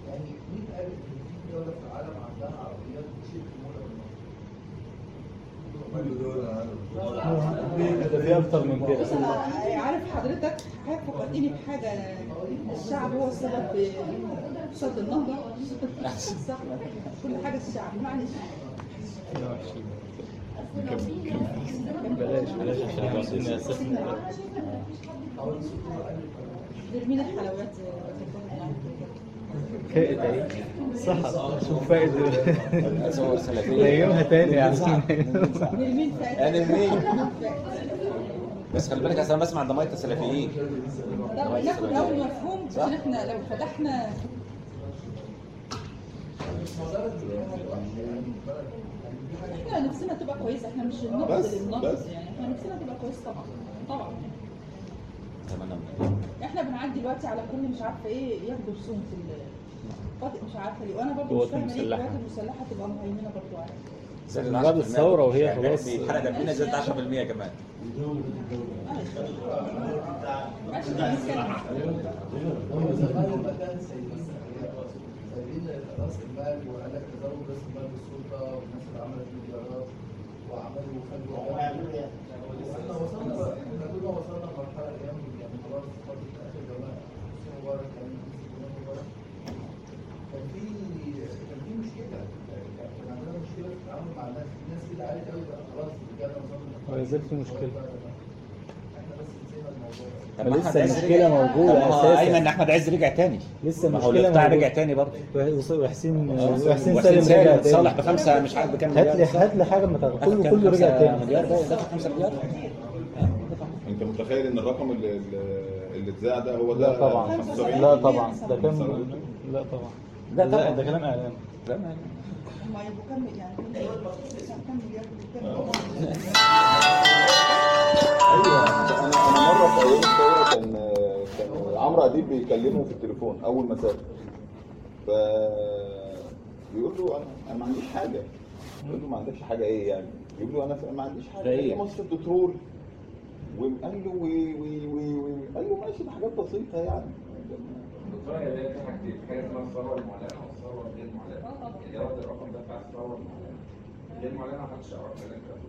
H: يعني مين قال في دوله في العالم عندها عربيات بتشيل بالمصر؟
E: ده في أكتر من كده
B: عارف حضرتك حضرتك فكرتني بحاجه الشعب هو السبب النهضة كل حاجة الشعب معلش.
E: بلاش بلاش عشان عاوزين أساسا
B: نرمين الحلويات.
E: فائد اهي صح شوف فائد
D: صور سلفيه
E: نيمها تاني يا عم
B: نرمين
D: أنا منين بس خلي بالك اصل أنا بسمع ضمايط السلفيين.
B: طب ناخد أول مفهوم عشان إحنا لو فتحنا إحنا نفسنا تبقى كويسة إحنا مش
C: بس- بس.
B: يعني. إحنا نفسنا تبقى كويسة طبعا طبعا.
D: أتمنى.
B: إحنا بنعدي دلوقتي على كل مش عارفة إيه ياخدوا رسوم في القوات مش عارفة ليه. وأنا برضه مش فاهمة ليه. القوات المسلحة تبقى مهيمنة برضه عليها
E: بعد
D: 10%
E: الثورة وهي
D: يعني
E: خلاص.
D: الحلقة دبلنا زادت 10% كمان.
B: ماشي.
H: ما كان سايبين رأس المال لك تزود رأس المال بالسلطة والناس اللي عملت مليارات وعملوا خلوا
F: هم يعملوا إيه؟
H: إحنا وصلنا إحنا كنا وصلنا لمرحله أيام يعني خلاص فتره آخر جماعة حسني مبارك كان حسني مبارك. كان في كان في مشكلة. كان عندنا مشكلة في التعامل مع الناس. الناس كده عاليه قوي خلاص رجعنا وصلنا
E: ولا زال في مشكلة.
H: إحنا بس نسينا الموضوع
D: طب ما
E: لسه
D: ما هو
E: أساساً.
D: أيمن أحمد عز رجع تاني.
E: لسه
D: ما الاقطاع
E: موجودة.
D: رجع تاني برضه.
E: وحسين وحسين
D: وحسين
E: سالم رجع
D: سالم صالح بخمسة مش عارف بكام
E: هات لي هات لي حاجة ما تعرف كله
D: كام؟
E: كله رجع تاني.
D: مليار؟ ده دفع 5 مليار
C: أنت متخيل إن الرقم اللي اللي اتذاع ده هو ده
E: لا طبعا
C: 75
E: لا طبعا. ده كان لا طبعا.
D: لا طبعا.
E: ده كلام اعلام
D: لا ما-
B: هم يبقوا كم يعني كم مليار؟
C: في أيام الثوره كان كان عمرو أديب بيكلمه في التليفون أول ما سافر. ف بيقول له أنا أنا ما عنديش حاجة. يقول له ما عندكش حاجة إيه يعني؟ يقول له أنا ما عنديش
D: حاجة؟
C: هي مصر بترول وقال له وي وي وي وي. قال له ماشي ده حاجات بسيطة يعني.
G: الدكتورة هي اللي في حاجتين في حاجة اسمها الثروه المعلنه والثروه الغير معلنه اللي هو الرقم ده بتاع الثروه المعلنه الغير معلنه ما حدش يعرفها. لأن كانت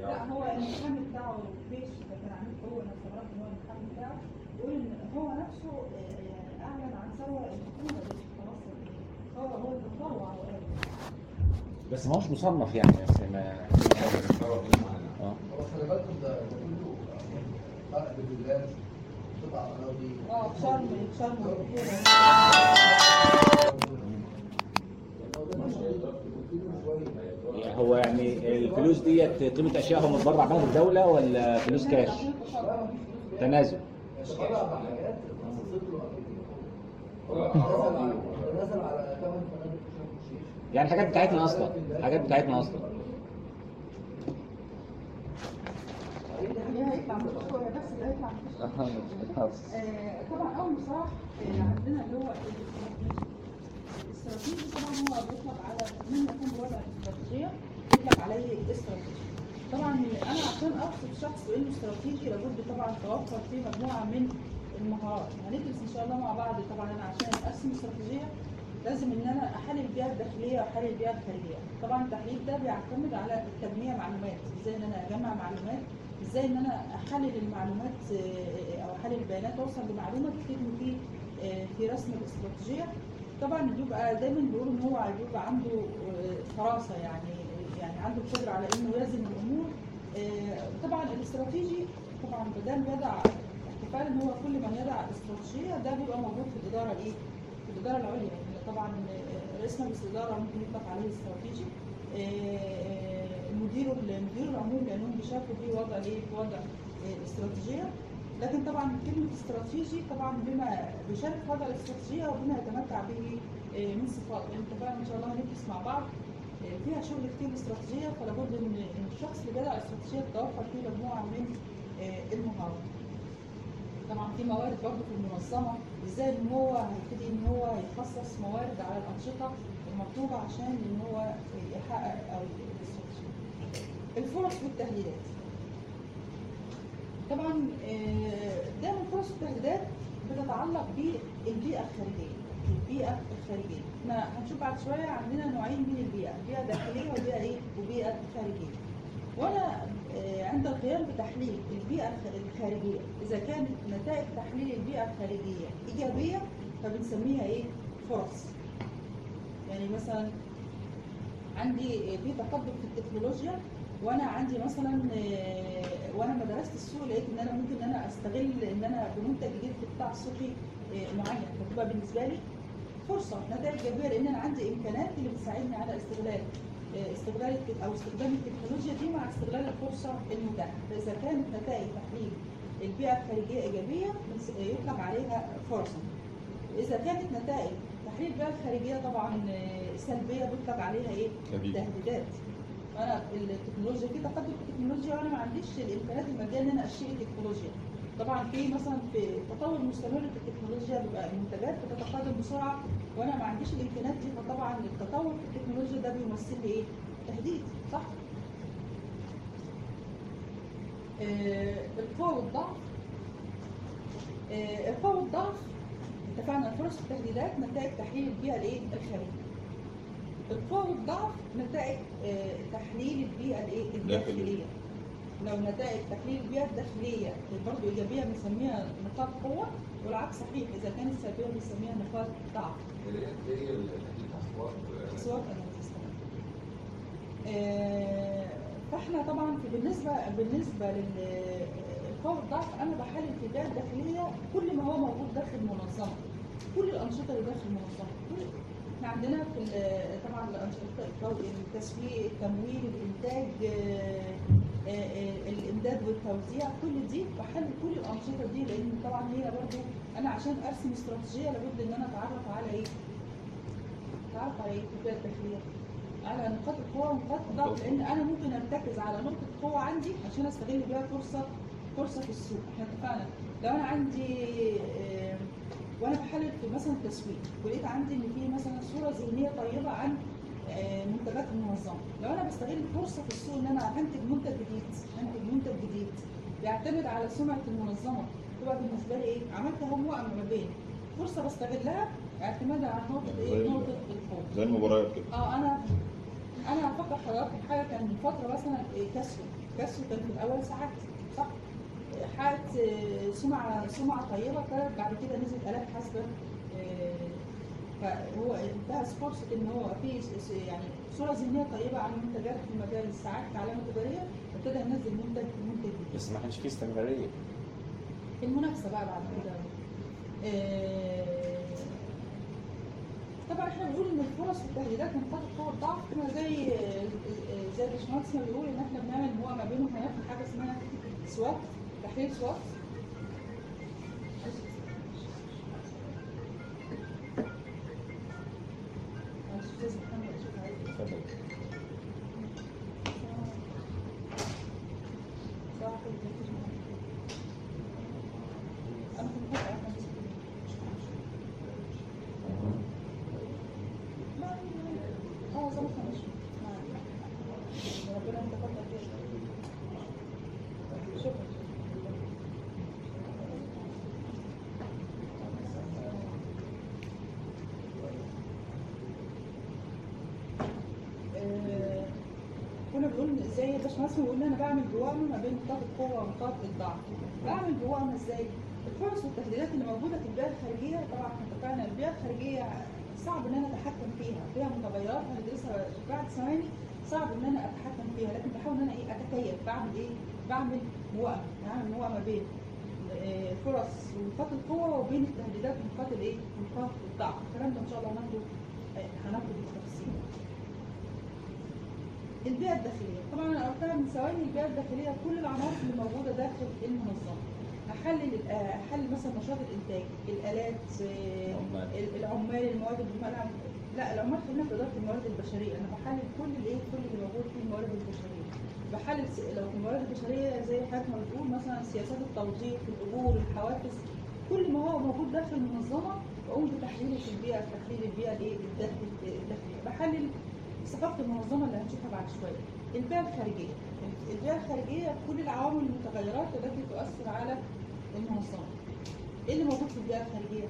B: لا هو المحامي بتاعه بيش ده كان عامل هو أنا استغربت ان هو المحامي بتاعه بيقول ان هو نفسه آه، أعلن عن ثروة الحكومة دي في مصر. هو هو اللي تطوع وقال
D: بس ما هوش مصنف يعني بس ما آه.
H: هو خلي بالكم ده كله فرق بالبلاد قطع
B: أراضي. آه شرم شرم.
D: هو يعني الفلوس ديت قيمة اشيائهم متبرع بها الدولة ولا فلوس كاش؟ تنازل يعني حاجات بتاعتنا أصلا حاجات بتاعتنا
B: أصلا. آه، طبعا أول مصطلح آه، عندنا اللي هو الاستراتيجي طبعا هو بيطلق على من يكون بوضع الاستراتيجيه يطلق عليه استراتيجي طبعا أنا عشان اوصف شخص بانه استراتيجي لابد طبعا توفر فيه مجموعه من المهارات هندرس ان شاء الله مع بعض طبعا أنا عشان ارسم استراتيجيه لازم ان أنا احلل البيئه الداخليه واحلل البيئه الخارجيه طبعا التحليل ده بيعتمد على تجميع معلومات إزاي ان أنا اجمع معلومات إزاي ان أنا احلل المعلومات آه، أو احلل البيانات واوصل لمعلومه تفيدني في آه، في رسم الاستراتيجيه طبعا بيبقى دايما بيقولوا إن هو بيبقى عنده آه، فراسة يعني يعني عنده القدره على إنه يوازن الأمور آه، طبعا الاستراتيجي طبعا بدل احتفال إن هو كل من يضع استراتيجية ده بيبقى موجود في الإدارة الايه؟ في الإدارة العليا يعني طبعا آه، رئيس مجلس الإدارة ممكن يطلق عليه استراتيجي آه، المدير العموم لأنهم بيشاركوا في وضع الايه؟ في وضع آه، الاستراتيجيه لكن طبعا كلمه استراتيجي طبعا بما في وضع الاستراتيجية وبما يتمتع به آه، من صفات لأن اتفقنا إن شاء الله هندرس مع بعض آه، فيها شغل كتير الاستراتيجيه فلابد ان إن الشخص اللي بيضع الاستراتيجيه تتوفر فيه مجموعة من آه، المهارات. طبعا في موارد برضه في المنظمة إزاي إن هو هيبتدي إن هو يخصص موارد على الأنشطة المطلوبة عشان إن هو يحقق أو الاستراتيجيه. الفرص والتهديدات. طبعا آه، دايما الفرص والتهديدات بتتعلق بالبيئة الخارجية. البيئة الخارجية. إحنا هنشوف بعد شوية عندنا نوعين من البيئة بيئة داخلية وبيئة إيه؟ وبيئة خارجية. وأنا آه، عند القيام بتحليل البيئة الخ- الخارجية. إذا كانت نتائج تحليل البيئة الخارجية إيجابية فبنسميها إيه؟ فرص. يعني مثلا عندي في تقدم في التكنولوجيا. وأنا عندي مثلا آه، وأنا ما درست السوق لقيت إن أنا ممكن إن أنا أستغل إن أنا بمنتج جديد في القطاع السوقي آه، معين. فتبقى بالنسبة لي فرصة. نتائج ايجابيه لأن أنا عندي امكانات اللي بتساعدني على استغلال آه، استغلال أو استخدام التكنولوجيا دي مع استغلال الفرصة المتاحة. فإذا كانت نتائج تحليل البيئة الخارجية إيجابية يطلق عليها فرصا إذا كانت نتائج تحليل البيئة الخارجية طبعا سلبية بيطلق عليها إيه؟
C: تهديد.
B: تهديدات. أنا التكنولوجيا في تقدم في التكنولوجيا وأنا ما عنديش الإمكانيات المادية إن أنا اشتري تكنولوجيا طبعا في مثلا في تطور مستمر في التكنولوجيا بيبقى المنتجات بتتقدم بسرعة وأنا ما عنديش الإمكانيات دي فطبعا التطور في التكنولوجيا ده بيمثل لي إيه؟ تهديد صح؟ آه، القوة والضعف آه، القوة والضعف اتفقنا الفرص والتهديدات نتائج تحليل البيئة الإيه؟ الخارجية. القوة والضعف نتائج آه، تحليل البيئة الإيه؟ الداخلية. لو نتائج تحليل البيئة الداخلية برضه إيجابية بنسميها نقاط قوة والعكس صحيح إذا كانت سلبية بنسميها نقاط ضعف.
G: اللي هي
B: أناليسيس آه، فإحنا طبعا في بالنسبة بالنسبة للقوة والضعف أنا بحلل في البيئة الداخلية كل ما هو موجود داخل المنظمه كل الأنشطة اللي داخل المنظمه إحنا عندنا في طبعا الأنشطة التو- التسويق التمويل الإنتاج آه، آه، آه، الإمداد والتوزيع كل دي بحلل كل الأنشطة دي لأن طبعا هي برضو أنا عشان أرسم استراتيجية لابد إن أنا أتعرف على إيه؟ أتعرف على إيه في الداخليه؟ على نقاط القوة ونقاط الضعف لأن أنا ممكن أرتكز على نقطة قوة عندي عشان أستغل بيها فرصة فرصة في السوق، إحنا اتفقنا لو أنا عندي وأنا بحلل في مثلا التسويق ولقيت عندي إن في مثلا صورة ذهنية طيبة عن آه، منتجات المنظمة، لو أنا بستغل فرصة في السوق إن أنا هنتج منتج جديد، هنتج منتج جديد بيعتمد على سمعة المنظمة، تبقى بالنسبة لي إيه؟ عملت موائمة ما بين فرصة بستغلها اعتمادا على نقطة
C: زي
B: إيه؟
C: ال-
B: نقطة القوة.
C: زي المباريات كده
B: آه أنا أنا هفكر حضرتك في حاجة كان فترة مثلا إيه، كسو كسو كان في الأول ساعات حاجة آه، سمعة سمعة طيبة بعد كده نزلت آلات حاسبة آه، فهو انتهز فرصه إن هو في يعني صورة ذهنية طيبة عن منتجات في مجال الساعات كعلامه تجاريه ابتدى ينزل منتج منتج جديد
D: بس ما كانش فيه استمرارية.
B: المنافسة بقى بعد كده. آه، طبعا إحنا بنقول إن الفرص والتهديدات من القوه والضعف إحنا زي زي الباشمهندس ما بيقول إن إحنا بنعمل موائمه بينهم هناخد حاجة اسمها سوات. تحليل سوات معلش أستاذ محمد أشوف عايز
D: اتفضل
B: صح كده أنا كنت بقى إحنا بس آه زي ما إحنا ماشيين ربنا يتقبل خير شكرا آه، كنا بنقول الباشمهندس بيقول لنا أنا بعمل جوامه ما بين نقاط القوه ونقاط الضعف. بعمل جوامه إزاي؟ الفرص والتهديدات اللي موجودة في البيئه الخارجية طبعا إحنا اتفقنا البيئه الخارجية صعب إن أنا أتحكم فيها، فيها متغيرات هندرسها بعد ثواني صعب إن أنا أتحكم فيها لكن بحاول إن أنا إيه أتكيف بعمل إيه؟ بعمل موائمه، بعمل موائمه بين آه، فرص ونقاط القوه وبين التهديدات ونقاط الإيه؟ ونقاط الضعف، الكلام ده إن شاء الله هناخده آه، هناخده بالتفصيل. البيئة الداخلية. طبعا أنا قلتها من ثواني البيئة الداخلية كل العناصر اللي موجودة داخل المنظمة احلل ال- آه، احلل مثلا نشاط الإنتاج الآلات
D: عمال.
B: ال- العمال الموارد المال لا العمال خلينا في إدارة الموارد البشرية. أنا بحلل كل الايه كل اللي موجود في الموارد البشرية. بحلل لو في الموارد البشرية زي حضرتك ما بتقول مثلا سياسات التوظيف الاجور الحوافز كل ما هو موجود داخل المنظمة بقوم بتحليله في البيئة تحليل البيئة الإيه الداخل الداخلية. بحلل ثقافه المنظمة اللي هنشوفها بعد شوية. البيئه الخارجية. البيئه الخارجية كل العوامل المتغيرات التي تؤثر على المنظمة. إيه اللي موجود في البيئه الخارجية؟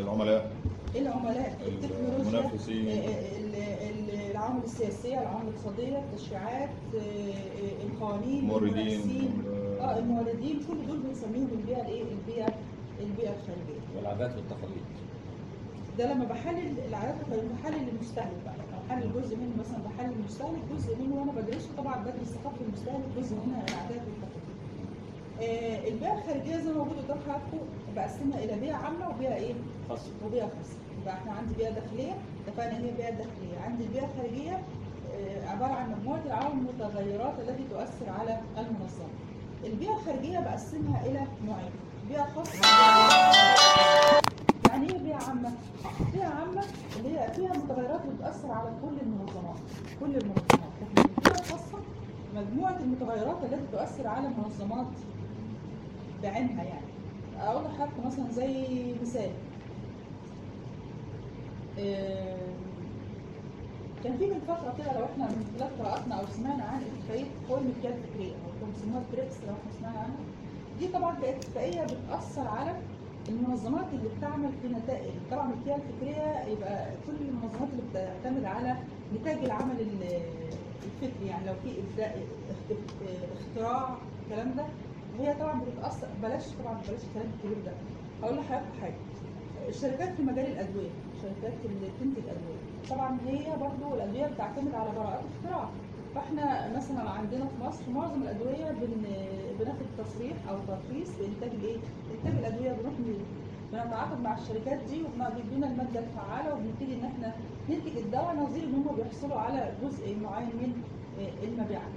C: العملاء.
B: العملاء التكنولوجيا
C: المنافسين.
B: ال- ال- العوامل السياسية العوامل الاقتصادية التشريعات آه، آه، القوانين
C: موردين
B: المنافسين.
C: ال-
B: آه الموردين كل دول بنسميهم البيئه الإيه؟ البيئه البيئه الخارجية.
D: والعادات والتقاليد.
B: ده لما بحلل والتقاليد بحلل المستهلك بقى. بحلل جزء منه مثلا بحلل المستهلك جزء منه وأنا بدرسه طبعا بدرس ثقافة المستهلك جزء منها العادات والتقاليد. آه البيئه الخارجية زي ما موجود قدام حضراتكم بقسمها إلى بيئه عامة وبيئه إيه؟
D: خاصة.
B: وبيئه خاصه يبقى إحنا عندي بيئه داخلية اتفقنا هي البيئه الداخليه عندي البيئه الخارجية آه، عبارة عن مجموعة العوامل المتغيرات التي تؤثر على المنظمه البيئه الخارجية بقسمها إلى نوعين. بيئه خاصه يعني إيه بيئة عامة. بيئة عامة اللي هي فيها متغيرات بتاثر على كل المنظمات كل المنظمات. لكن البيئه الخاصه مجموعة المتغيرات التي تؤثر على المنظمات بعينها يعني. أقول لحضرتك مثلا زي مثال. آم، كان في من فترة كده لو إحنا من خلال قراءاتنا أو سمعنا عن اتفاقيه قوى الملكيه الفكريه أو بيسموها بريكس لو إحنا سمعنا عنها دي طبعا كانت اتفاقيه بتأثر على المنظمات اللي بتعمل في نتائج طبعا الملكيه الفكرية يبقى كل المنظمات اللي بتعتمد على نتاج العمل ال- الفكري يعني لو في إبداع اخت- اختراع الكلام ده. هي طبعا بتتأثر بلاش طبعا بلاش الكلام الكبير ده. هقول لحضرتك حاجة الشركات في مجال الأدوية الشركات اللي بتنتج أدوية. طبعا هي برضو الأدوية بتعتمد على براءات اختراع. فاحنا مثلا عندنا في مصر معظم الأدوية بن... بناخد تصريح أو ترخيص بانتاج الايه؟ إنتاج الأدوية بنروح ن- بنتعاقد مع الشركات دي وبيدونا المادة الفعالة وبنبتدي إن إحنا ننتج الدواء نظير إن هم بيحصلوا على جزء معين من آه، المبيعات.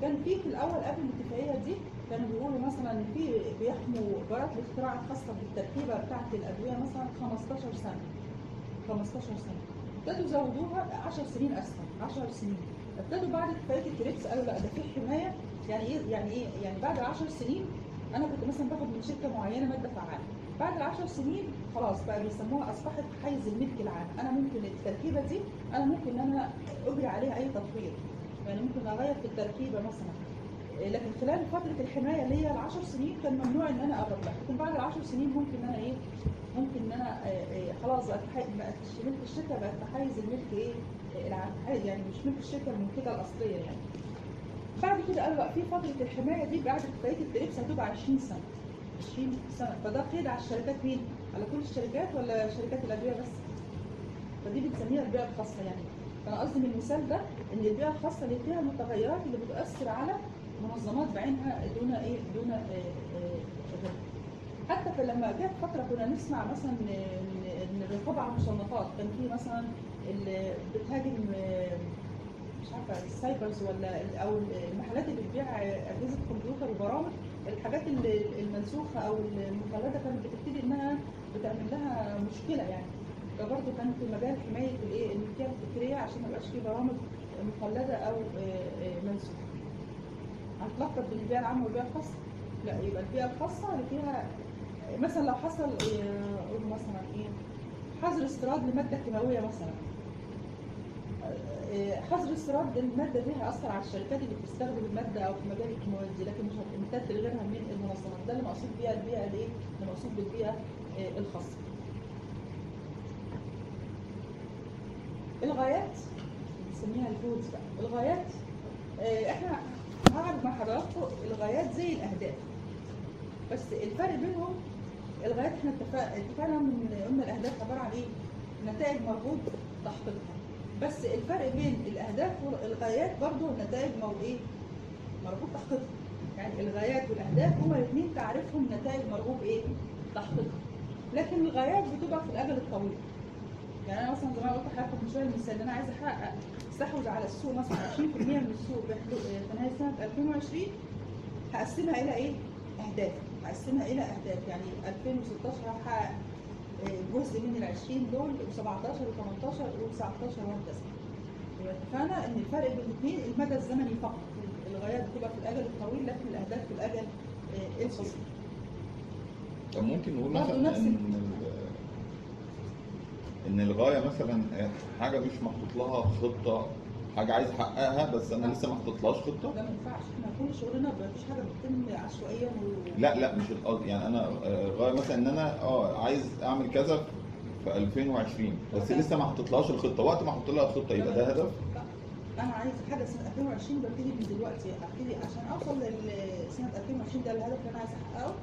B: كان في في الأول قبل الاتفاقية دي كانوا بيقولوا مثلا في بيحموا براءة الاختراع الخاصة بالتركيبة بتاعة الأدوية مثلا 15 سنة 15 سنة ابتدوا يزودوها 10 سنين أسفل 10 سنين ابتدوا بعد اتفاقية الكريبس قالوا لا ده في حماية. يعني إيه؟ يعني إيه؟ يعني بعد 10 سنين أنا كنت مثلا باخد من شركة معينة مادة فعالة. بعد العشر سنين خلاص بقى بيسموها أصبحت حيز الملك العام. أنا ممكن التركيبة دي أنا ممكن إن أنا أجري عليها أي تطوير. يعني ممكن أغير في التركيبة مثلا. لكن خلال فترة الحماية اللي هي العشر سنين كان ممنوع إن أنا اقرب لها لكن بعد العشر سنين ممكن إن أنا إيه؟ ممكن إن أنا آه، آه، خلاص بقت ملك الشركة بقت تحيز الملك إيه؟ يعني مش ملك الشركة المنتجه الأصلية يعني. بعد كده قالوا بقى في فترة الحماية دي بعد اتفاقيه التريبس هتبقى 20 سنة. 20 سنة. فده قيد على الشركات مين؟ على كل الشركات ولا شركات الأدوية بس؟ فدي بنسميها البيئة الخاصة يعني. فأنا قصدي من المثال ده إن البيئة الخاصة اللي فيها المتغيرات اللي بتؤثر على منظمات بعينها دون إيه؟ دون آه، آه، غيرها. حتى في لما جت فترة كنا نسمع مثلا إن الرقابه على المصنفات. كان في مثلا اللي بتهاجم مش عارفة السايبرز ولا أو المحلات اللي بتبيع أجهزة كمبيوتر وبرامج الحاجات المنسوخة أو المقلده كانت بتبتدي إنها بتعمل لها مشكلة يعني فبرضه كان في مجال حماية الايه الملكيه الفكريه عشان ما يبقاش في برامج مقلده أو آه، آه، منسوخة. هتلخبط بين البيئه العامه والبيئه الخاصه؟ لا يبقى البيئه الخاصة اللي فيها مثلا لو حصل آه، قول مثلا إيه حظر استيراد لمادة كيماويه مثلا حظر استيراد المادة دي هيأثر على الشركات اللي بتستخدم المادة أو في مجال الكيماويات دي لكن مش هتمتد لغيرها من المنظمات ده اللي مقصود بيها البيئة الايه؟ اللي مقصود بالبيئة آه، الخاصة. الغايات بنسميها الجولز بقى الغايات آه، إحنا هعرض مع حضراتكم الغايات زي الأهداف بس الفرق بينهم الغايات إحنا اتفق- اتفقنا من قلنا الأهداف عبارة عن إيه؟ نتائج مرغوب تحقيقها بس الفرق بين الأهداف والغايات برضو نتائج مو إيه؟ مرغوب تحقيقها يعني الغايات والأهداف هما الاثنين تعرفهم نتائج مرغوب إيه؟ تحقيقها لكن الغايات بتبقى في الأجل الطويل يعني أنا مثلا زي ما قلت لحضرتك من شوية المثال أنا عايزه أحقق استحوذ على السوق مثلا 20% من السوق في نهاية سنة 2020 هقسمها إلى إيه؟ أهداف هقسمها إلى أهداف يعني 2016 هحقق جزء من ال 20 دول و17 و18 و19 وهكذا. يبقى اتفقنا إن الفرق بين الاثنين المدى الزمني فقط. الغايات بتبقى في الأجل الطويل لكن الأهداف في الأجل آه، القصير
C: طب ممكن نقول مثلا
B: نفس
C: إن إن الغاية مثلا حاجة مش محطوط لها خطة حاجة عايز أحققها بس أنا لسه ما حطيتلهاش خطة.
B: ده ما ينفعش. إحنا كل شغلنا مفيش حاجة بتتم عشوائيا و...
C: لا لا مش القصد. يعني أنا غايه مثلا إن أنا آه عايز أعمل كذا في 2020 بس لسه ما حطيتلهاش الخطة. وقت ما أحط لها الخطة يبقى ده هدف.
B: لا أنا عايز حاجة سنة 2020 ببتدي من دلوقتي. أبتدي عشان أوصل لسنه 2020 ده الهدف اللي أنا عايز أحققه.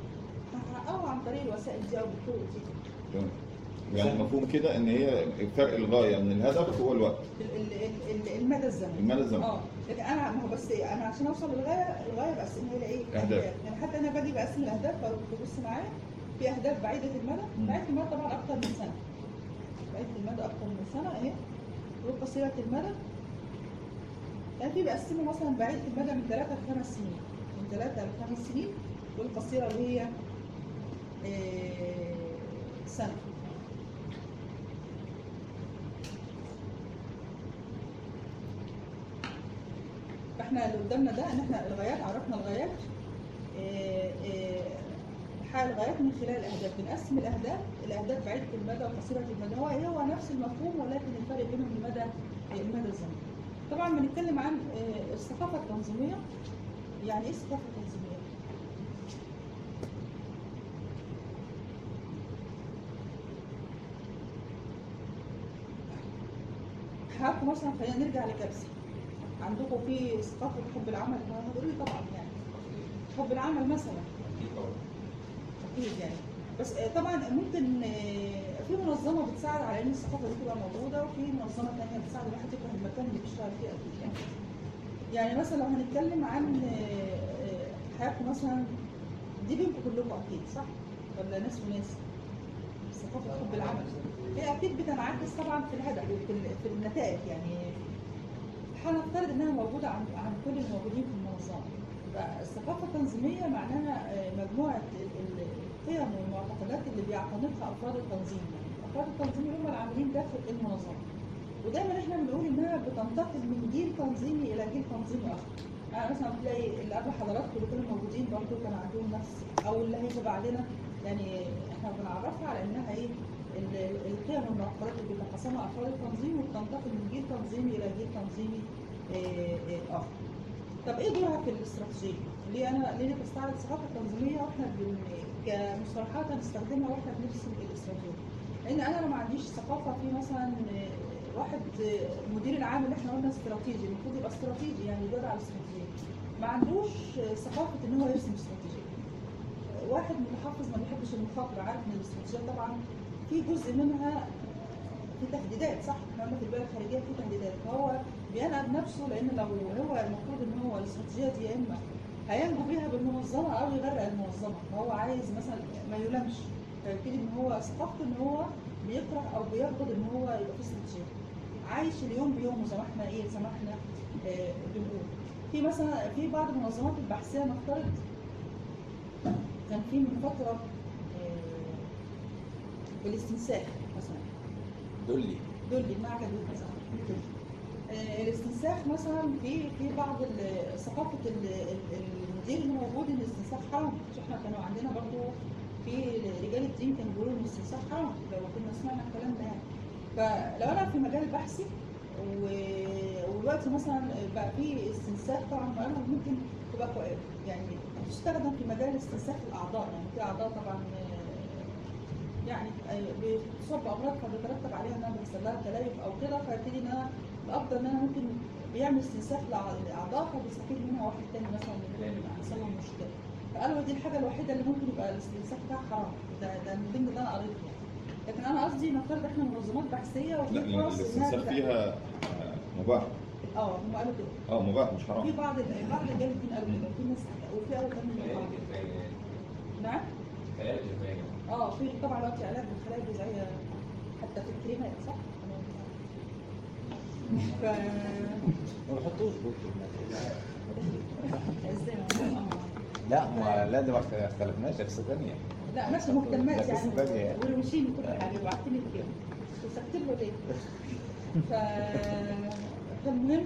B: هحققه عن طريق الوسائل دي أو بالطرق دي.
C: تمام. يعني مفهوم كده إن هي فرق الغاية من الهدف هو الوقت.
B: ال- ال- ال- ال- المدى الزمني.
C: المدى الزمني.
B: آه. لكن أنا ما هو بس إيه، أنا عشان أوصل للغاية الغاية بقسمها إلى إيه؟
C: أهداف.
B: يعني حتى أنا باجي بقسم الأهداف تبص معايا في أهداف بعيدة المدى. بعيدة المدى طبعا أكتر من سنة. بعيدة المدى أكتر من سنة اهي وقصيره المدى. يعني في بقسمه مثلا بعيدة المدى من ثلاثة لخمس سنين. من ثلاثة لخمس سنين والقصيرة اللي هي آه، سنة. فاحنا اللي قدامنا ده ان إحنا الغايات عرفنا الغايات آه، آه، نحقق الغايات من خلال الأهداف. بنقسم الأهداف الأهداف بعيده المدى وقصيرة المدى. هو هو نفس المفهوم ولكن الفرق بينهم المدى المدى الزمني طبعا بنتكلم عن آه، الثقافة التنظيمية. يعني إيه الثقافة التنظيمية؟ حابب مثلا خلينا نرجع لكبسه عندكم في ثقافه حب العمل؟ هتقولوا لي طبعا يعني. حب العمل مثلا؟ أكيد يعني. بس طبعا ممكن آه، في منظمة بتساعد على إن الثقافة دي تبقى موجودة وفي منظمة ثانية بتساعد الواحد يكره المكان اللي بيشتغل فيه أكيد يعني. يعني مثلا لو هنتكلم عن آه، آه، حياتكم مثلا دي بينكم كلكم أكيد صح؟ ولا ناس وناس؟ ثقافه حب العمل. هي أكيد بتنعكس طبعا في الهدف في ال- في النتائج يعني. هنفترض إنها موجودة عند عند كل الموجودين في المنظمة. الثقافه التنظيمية معناها آه، مجموعة ال- ال- القيم والمعتقدات اللي بيعتنقها أفراد التنظيم. أفراد التنظيم هم العاملين داخل المنظمة. ودايما إحنا بنقول إنها بتنتقل من جيل تنظيمي إلى جيل تنظيمي آخر. يعني مثلا بتلاقي اللي قبل حضراتكم اللي كانوا موجودين برضه كان عندهم نفس أو اللي هيجي بعدنا يعني إحنا بنعرفها على إنها إيه القيم والمعتقدات اللي بيتقاسمها أفراد التنظيم وبتنتقل من جيل تنظيمي إلى جيل تنظيمي آه، آه، اخر. طب إيه دورها في الاستراتيجية؟ ليه أنا ليه بستعرض الثقافه التنظيميه وإحنا. كمصطلحات هنستخدمها وإحنا بنرسم الاستراتيجية؟ لأن أنا لو ما عنديش ثقافة في مثلا آه، واحد آه، مدير العام اللي إحنا قلنا استراتيجي المفروض يبقى استراتيجي يعني يدور على الاستراتيجيه. ما عندوش آه، ثقافة إن هو يرسم استراتيجية. واحد متحفظ ما بيحبش المخاطرة عارف إن الاستراتيجية طبعا في جزء منها في تهديدات صح؟ إحنا قلنا في البيئه الخارجية في تهديدات. فهو بينقذ نفسه لأن لو هو المفروض إن هو الاستراتيجية دي يا إما هينجو بيها بالمنظمة أو يغرق المنظمة. فهو عايز مثلا ما يلامش فيبتدي إن هو ثقافته إن هو بيكره أو بيرفض إن هو يبقى في استراتيجية. عايش اليوم بيومه زي ما إحنا إيه؟ زي ما إحنا آه بنقول. في مثلا في بعض المنظمات البحثية نفترض كان في من فترة الاستنساخ مثلا.
D: دول لي
B: دول اللي معجب مثلا. آه، الاستنساخ مثلا في في بعض ثقافة ال- ال- المدير اللي موجود إن الاستنساخ حرام. إحنا كانوا عندنا برضو في رجال الدين كانوا بيقولوا إن الاستنساخ حرام. لو كنا سمعنا الكلام ده. فلو أنا في مجال بحثي ودلوقتي مثلا بقى في استنساخ طبعا ممكن تبقى يعني تستخدم في مجال استنساخ الأعضاء. يعني في أعضاء طبعا يعني بتصاب بامراض فبيترتب عليها إنها بيحصل لها تليف أو كده فيبتدي ان أنا الأفضل ان أنا ممكن بيعمل استنساخ لأعضاء فبيستفيد منها واحد تاني مثلا اللي حصل له مشكلة. فقالوا دي الحاجة الوحيدة اللي ممكن يبقى الاستنساخ بتاعها حرام. ده ده من ضمن اللي أنا قريته يعني. لكن أنا قصدي نفترض إحنا منظمات
C: بحثية
B: وفي فرص إنها
C: الاستنساخ فيها آه، مباح.
B: آه هم قالوا كده.
C: آه مباح مش
B: في
C: حرام
B: بعض بعض رجال الدين قالوا كده. وفي ناس وفي قالوا كمان حرام. نعم؟ آه في طبعا دلوقتي علاج بالخلايا الجذعيه حتى في الكريمات صح؟ ف
D: ما بحطوش
B: إزاي.
D: لا ما لا ده ما اختلفناش قصة ثانية
B: لا ماشي مهتمات
D: لا، بس
B: يعني
D: ثانية يعني.
B: وروشين وكل حاجة لي كده وسكت له ليه؟ ف فالمهم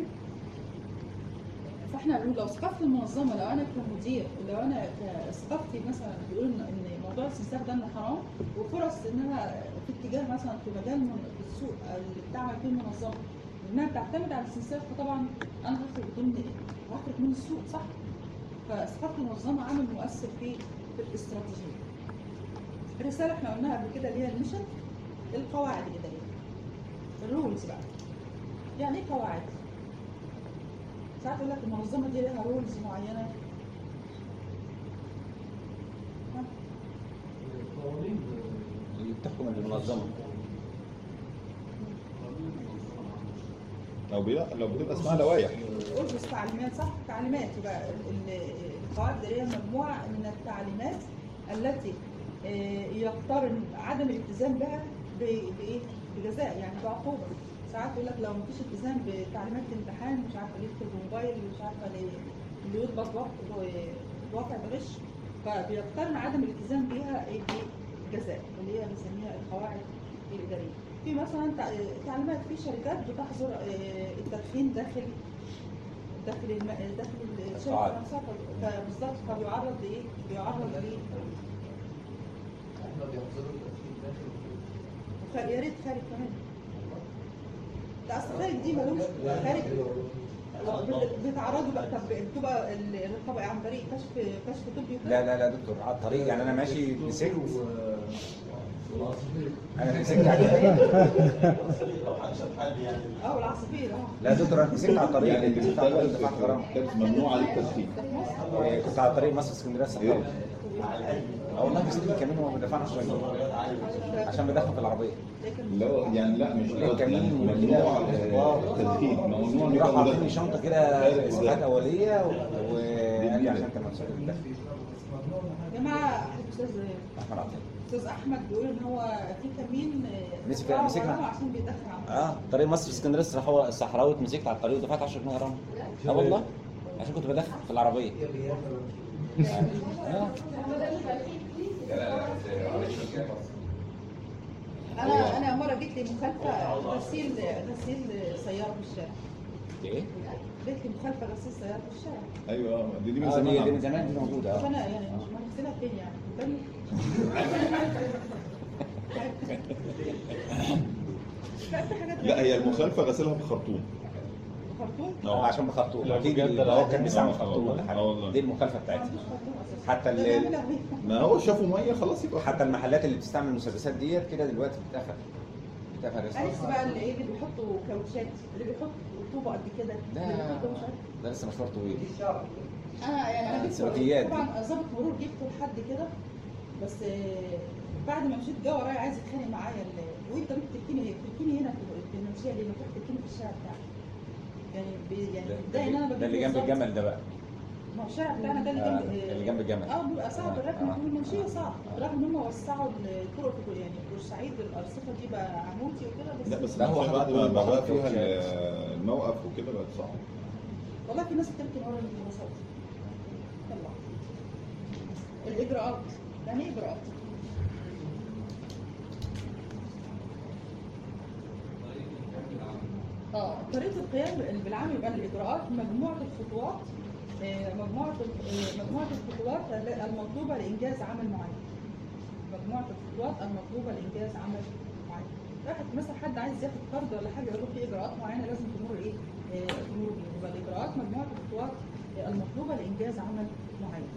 B: فاحنا لو ثقافه المنظمة لو أنا كمدير لو أنا ثقافتي مثلا بيقول ان موضوع الاستنساخ ده حرام وفرص إنها في اتجاه مثلا في مجال في السوق اللي بتعمل فيه المنظمة إنها بتعتمد على الاستنساخ فطبعا أنا هخرج ضمن هخرج من السوق صح؟ فاستفادت المنظمة عامل مؤثر في في الاستراتيجية. الرسالة إحنا قلناها قبل كده اللي هي ال mission القواعد الإدارية. ال rules بقى. يعني إيه قواعد؟ ساعات يقول لك المنظمه دي لها
A: rules
D: معينة؟ بتحكم المنظمة.
C: لو بي... لو بتبقى اسمها لوائح.
B: ألبس تعليمات صح؟ تعليمات. يبقى ال- ال- القواعد الإدارية مجموعة من التعليمات التي آه، يقترن عدم الالتزام بها بإيه؟ بجزاء يعني بعقوبة. ساعات يقول لك لو مفيش التزام بتعليمات الامتحان مش عارفة ليه يكتب موبايل مش عارفة ليه اللي يضبط وقت واقع بغش فبيقترن عدم الالتزام بيها إيه؟ بجزاء اللي هي بنسميها القواعد الإدارية في مثلا تع- تعليمات في شركات بتحظر آه، التدخين داخل داخل الم... داخل
D: الشركة.
B: نفسها فبالظبط فبيعرض لايه؟ بيعرض لايه؟
H: إحنا بيحضروا التدخين داخل
B: وخ- يا ريت خارج كمان ده اصل خارج دي ملوش خارج بت- بيتعرضوا بقى طب بتبقى ال- الرقابه إيه؟ عن طريق كشف كشف طبي؟
D: لا لا لا دكتور على الطريق يعني أنا ماشي مسكت أنا مسكت على
F: لو حد حد يعني
B: آه والعصافير آه
D: لا دكتور أنا مسكت على الطريق
C: يعني
D: مسكت على الطريق
C: بتشتغل
D: دفعت غرامه
C: كانت ممنوع عليك
D: إيه، كنت على طريق مصر اسكندريه الصحراوي آه والله مسكت كمان وما بدفعنا شوية؟ عشان بدخن في
B: العربية.
C: لا يعني لا مش
D: الكمين
C: ممنوع آه، التدخين ممنوع إن
D: راح
C: مدخن.
D: شنطة كده إسعافات أولية و- وقال لي عشان انت مسؤول الدخل
B: يا جماعة أستاذ
D: أحمد عطيه
B: أستاذ أحمد بيقول إن هو في كمين آه،
D: مسك- مسكنا.
B: عشان بيدخن على
D: آه طريق مصر اسكندرية الصحراوي الصحراوي اتمسكت على الطريق ودفعت 10 جنيه غرامه آه والله؟ عشان كنت بدخن في العربية. *laughs* آه.
B: أنا أنا مرة جيت لي مخالفه غسيل غسيل سيارة في الشارع.
D: إيه؟
B: جيت لي مخالفه غسيل سيارة في الشارع.
C: أيوه آه، دي دي من
D: آه دي دي من
C: زمان
D: زمان دي موجودة. آه.
B: فأنا يعني مش مغسلها فين يعني. حاجات *laughs* *laughs*
C: لا هي المخالفه غسلها بخرطوم.
B: خرطوم؟
D: آه عشان بخرطوم.
E: لا، أكيد
D: هو. كان بيستعمل خرطوم ولا.
C: حاجة.
D: دي المخالفة
B: ما
D: بتاعتها حتى ال-.
C: ما هو شافوا مية خلاص يبقى.
D: حتى المحلات اللي بتستعمل المسدسات ديت كده دلوقتي بتتقفل بتتقفل.
B: نفسي بقى اللي إيه اللي بيحطوا كاوتشات؟ اللي بيحط طوبة قد كده؟ بيحطوا
D: ده لسه مشوار طويل.
B: أنا يعني أنا
D: آه،
B: جبت. طبعا ظابط مرور جبته لحد كده. بس آه، بعد ما مشيت جه ورايا عايز يتخانق معايا ال- وأنت ليه بتركني هنا في المنشيه اللي تركني في الشارع بتاعك. يعني بي- يعني
D: ده-
B: ده ان أنا
D: ده اللي جنب. الجمل ده بقى.
B: ما هو الشارع بتاعنا ده اللي
D: آه،
B: جنب
D: اللي جنب الجمل.
B: آه بيبقى صعب. الركن
D: آه.
B: في المنشيه صعب. رغم إن هم وسعوا الطرق في يعني بورسعيد الأرصفة دي بقى عمودي وكده بس
C: لا بس
D: لا، هو
C: بعد ما
D: بقى
C: فيها. الموقف وكده بقت صعبة.
B: والله في ناس بتركن ورا المواصلات الإجراءات. يعني إيه إجراءات؟ آه طريقة القيام بالعمل يبقى الاجراءات مجموعة الخطوات آه، مجموعة آه، مجموعة الخطوات المطلوبة لإنجاز عمل معين. مجموعة الخطوات المطلوبة لإنجاز عمل معين. واحد مثلا حد عايز ياخد قرض ولا حاجة يقول له في اجراءات معينة لازم تمر إيه؟ آه، تمر بيها يبقى الاجراءات مجموعة الخطوات المطلوبة لإنجاز عمل معين.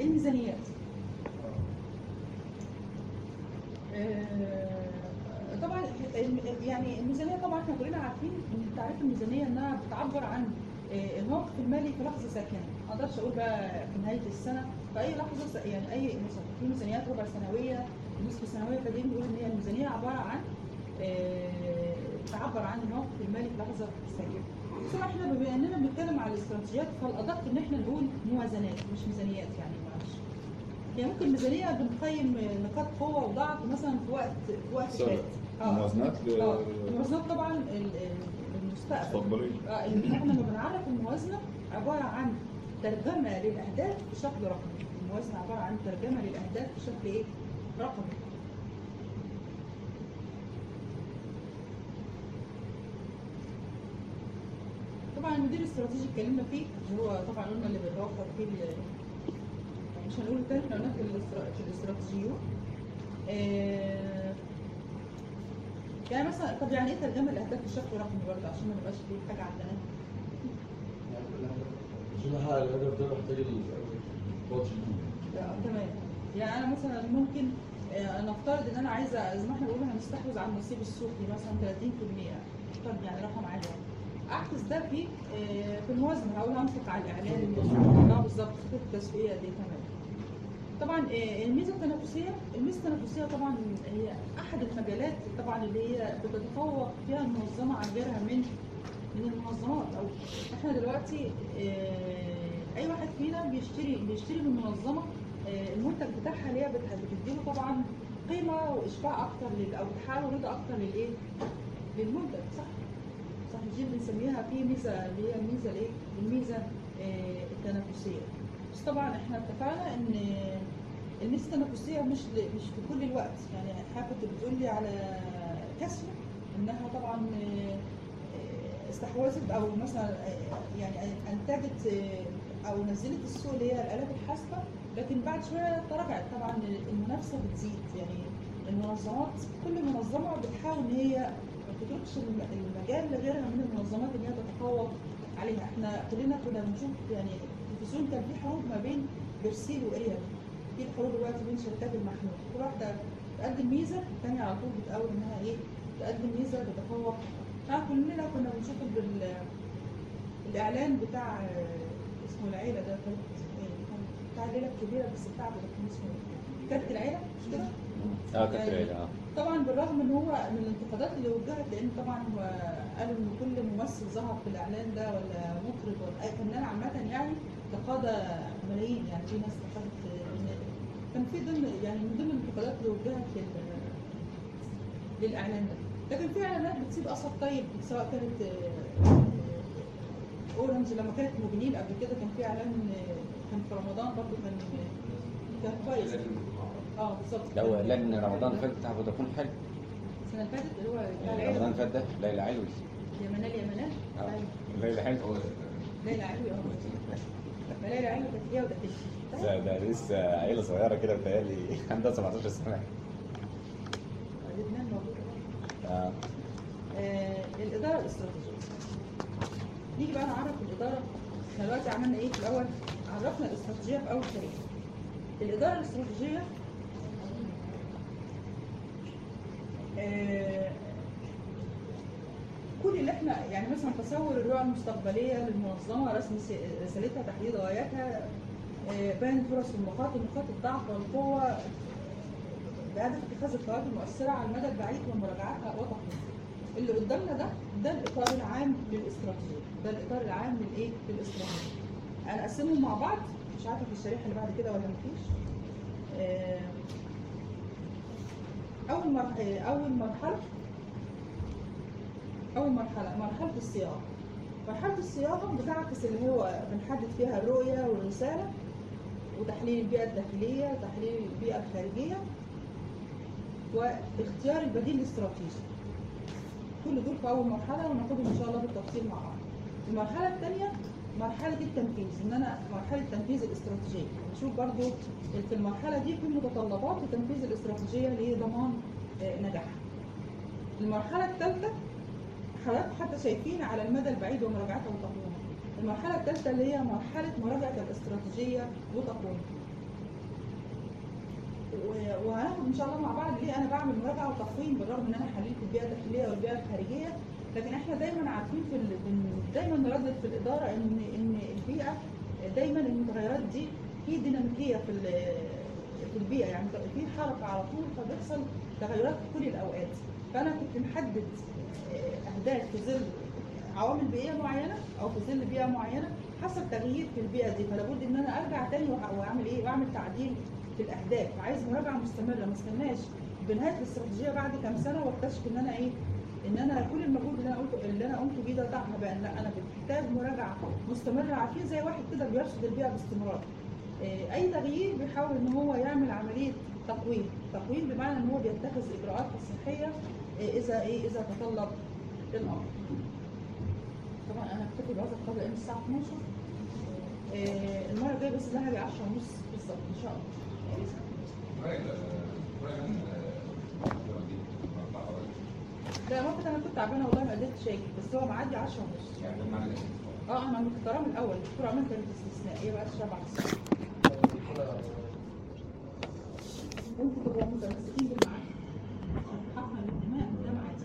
B: الميزانيات. آه، طبعا يعني الميزانية طبعا إحنا كلنا عارفين إن تعريف الميزانية إنها بتعبر عن آه، الموقف المالي في لحظة ساكنة. ما أقدرش أقول بقى في نهاية السنة في أي لحظة يعني أي مثلا في ميزانيات ربع سنوية نصف سنوية فدي بنقول إن هي الميزانية عبارة عن آه، تعبر عن الموقف المالي في لحظة ساكنة. ثم إحنا بما إننا بنتكلم على الاستراتيجيات فالأدق إن إحنا نقول موازنات مش ميزانيات يعني. يعني ممكن ميزانيه بنقيم نقاط قوة وضعف مثلا في وقت في وقت. فات. آه.
C: موازنات ل-
B: آه. الموازنات طبعا ال- ال- المستقبل. آه إن إحنا لما بنعرف الموازنة عبارة عن ترجمة للأهداف بشكل رقمي. الموازنة عبارة عن ترجمة للأهداف بشكل إيه؟ رقمي. طبعا المدير الاستراتيجي اتكلمنا فيه اللي هو طبعا قلنا اللي بيتوفر فيه مش هنقول تاني إحنا قلنا في الاسترا- في الاستراتيجيون آه، يعني مثلا طب يعني إيه ترجمة الأهداف بشكل رقمي برضه؟ عشان ما نبقاش في حاجة عندنا
A: عشان احقق الهدف ده محتاج البادجت
B: آه، تمام. يعني أنا مثلا ممكن آه، نفترض إن أنا عايزة زي ما إحنا بنقول هنستحوذ على النصيب السوقي مثلا 30% طب يعني رقم عالي. اعكس ده في في الموازنة هقول هنفق على الإعلان. آه بالظبط خطه التسويقيه دي تمام. طبعا آه، الميزة التنافسية الميزة التنافسية طبعا هي أحد المجالات طبعا اللي هي بتتفوق فيها المنظمة عن غيرها من من المنظمات أو إحنا دلوقتي آه، أي واحد فينا بيشتري بيشتري من منظمة آه، المنتج بتاعها اللي هي بت- بتديله طبعا قيمة وإشباع أكتر أو تحقق رضا أكتر للإيه؟ للمنتج صح؟ صح دي بنسميها في ميزة اللي هي الميزه الإيه؟ الميزة التنافسية بس طبعا إحنا اتفقنا إن الميزة التنافسية مش مش في كل الوقت. يعني حضرتك كنت بتقول لي على كسر إنها طبعا آه، استحوذت أو مثلا آه، يعني أنتجت آه، أو نزلت السوق اللي هي الالات الحاسبة لكن بعد شوية تراجعت طبعا المنافسة بتزيد. يعني المنظمات كل منظمة بتحاول إن هي ما تتركش الم- المجال لغيرها من المنظمات ان هي تتفوق عليها. إحنا كلنا كنا بنشوف يعني التلفزيون كان في حروب ما بين برسيل واريال في الحروب دلوقتي بين شركات المحمول كل واحدة تقدم ميزة الثانية على طول بتقول إنها إيه تقدم ميزة تتفوق إحنا كلنا كنا بنشوف بال الإعلان بتاع اسمه العيلة ده كان إيه؟ بتاع الليلة الكبيره بس بتاع كان اسمه إيه؟ كارت العيلة مش كده؟
D: آه كانت العيلة آه
B: طبعا بالرغم إن هو من الانتقادات اللي وجهت لأن طبعا هو قالوا إن كل ممثل ظهر في الإعلان ده ولا مطرب ولا أي فنان عامة يعني تقاضى ملايين يعني في ناس تقاضت كان في ضمن يعني من ضمن الانتقادات اللي وجهت لل- للإعلان ده. لكن في إعلانات بتسيب أثر طيب سواء كانت آه، آه، أورنج لما كانت موبينيل قبل كده كان في إعلان آه، كان في رمضان برضه كان كان كويس. آه بالظبط.
D: لو إعلان رمضان اللي فات بتاع فودافون حلو.
B: السنة اللي فاتت اللي هو بتاع
D: رمضان فات ده ليلى علوي.
B: يا منال يا منال
D: آه.
B: أيوة.
D: ليلى حلو
B: ليلى علوي آه. *laughs* ليلى علوي كانت هي ودقيقة
D: ده لسه عيلة صغيرة كده بتهيألي عندها 17 سنة.
B: لبنان موجودة
D: آه.
B: آه، الإدارة الاستراتيجية نيجي بقى نعرف الإدارة. إحنا دلوقتي عملنا إيه في الأول؟ عرفنا الاستراتيجية في أول شريط الإدارة الاستراتيجية آه، كل اللي إحنا يعني مثلا تصور الرؤى المستقبلية للمنظمة رسم رسالتها تحديد غاياتها آه، بيان فرص والمخاطر نقاط الضعف والقوة بهدف اتخاذ القرارات المؤثرة على المدى البعيد ومراجعتها وتقييمها. اللي قدامنا ده ده الإطار العام للإستراتيجية، ده الإطار العام للإيه؟ للإستراتيجية. أنا اقسمهم مع بعض مش عارفة في الشريحة اللي بعد كده ولا مفيش. أول مرحله أول مرحلة أول مرحلة مرحلة الصياغة. مرحلة الصياغة بتعكس اللي هو بنحدد فيها الرؤية والرسالة وتحليل البيئة الداخلية وتحليل البيئة الخارجية واختيار البديل الاستراتيجي. كل دول في أول مرحلة وناخدهم إن شاء الله بالتفصيل مع بعض. المرحلة الثانية مرحلة التنفيذ إن أنا مرحلة تنفيذ الاستراتيجية. نشوف برضو في المرحلة دي في متطلبات لتنفيذ الاستراتيجية لضمان آه، نجاحها المرحلة الثالثة حضرتك حتى شايفين على المدى البعيد ومراجعتها وتقويمها المرحلة الثالثة اللي هي مرحلة مراجعة الاستراتيجية وتقويمها وهناخد إن شاء الله مع بعض ليه أنا بعمل مراجعة وتقويم بالرغم إن أنا حللت البيئة الداخلية والبيئة الخارجية. لكن إحنا دايما عارفين في دايما نردد في الإدارة ان إن البيئة دايما المتغيرات دي في ديناميكية في في البيئة. يعني في حركة على طول فبيحصل تغيرات في كل الأوقات. فأنا كنت محدد آه، أهداف في ظل عوامل بيئية معينة أو في ظل بيئة معينة حصل تغيير في البيئة دي. فلا بد إن أنا أرجع تاني وأعمل إيه؟ وأعمل تعديل في الأهداف. عايز مراجعة مستمرة. ما استناش بنهاية الاستراتيجية بعد كام سنة وأكتشف إن أنا إيه؟ ان أنا كل المجهود اللي أنا قلته اللي أنا قمت بيه ده تعبان لا أنا محتاج مراجعه مستمره عارفين زي واحد كده بيرصد البيئه باستمرار إيه، اي تغيير بيحاول ان هو يعمل عمليه تقويم تقويم بمعنى ان هو بيتخذ اجراءات تصحيحيه إيه، اذا إيه اذا تطلب الامر طبعا أنا هكتفي بهذا القدر لأن الساعة 12 إيه، المره الجايه بس ده هاجي 10 ونص بالظبط ان شاء الله لا مامتك أنا كنت تعبانة والله ما قدرتش أجي بس هو معدي 10 ونص.
G: يعني
B: إيه؟ آه أنا من الطرام الأول الدكتور عمل كانت استثنائيه بقى؟ السبعه أنتوا تبقوا متمسكين بالمعاد حقنا الانتماء ده معادي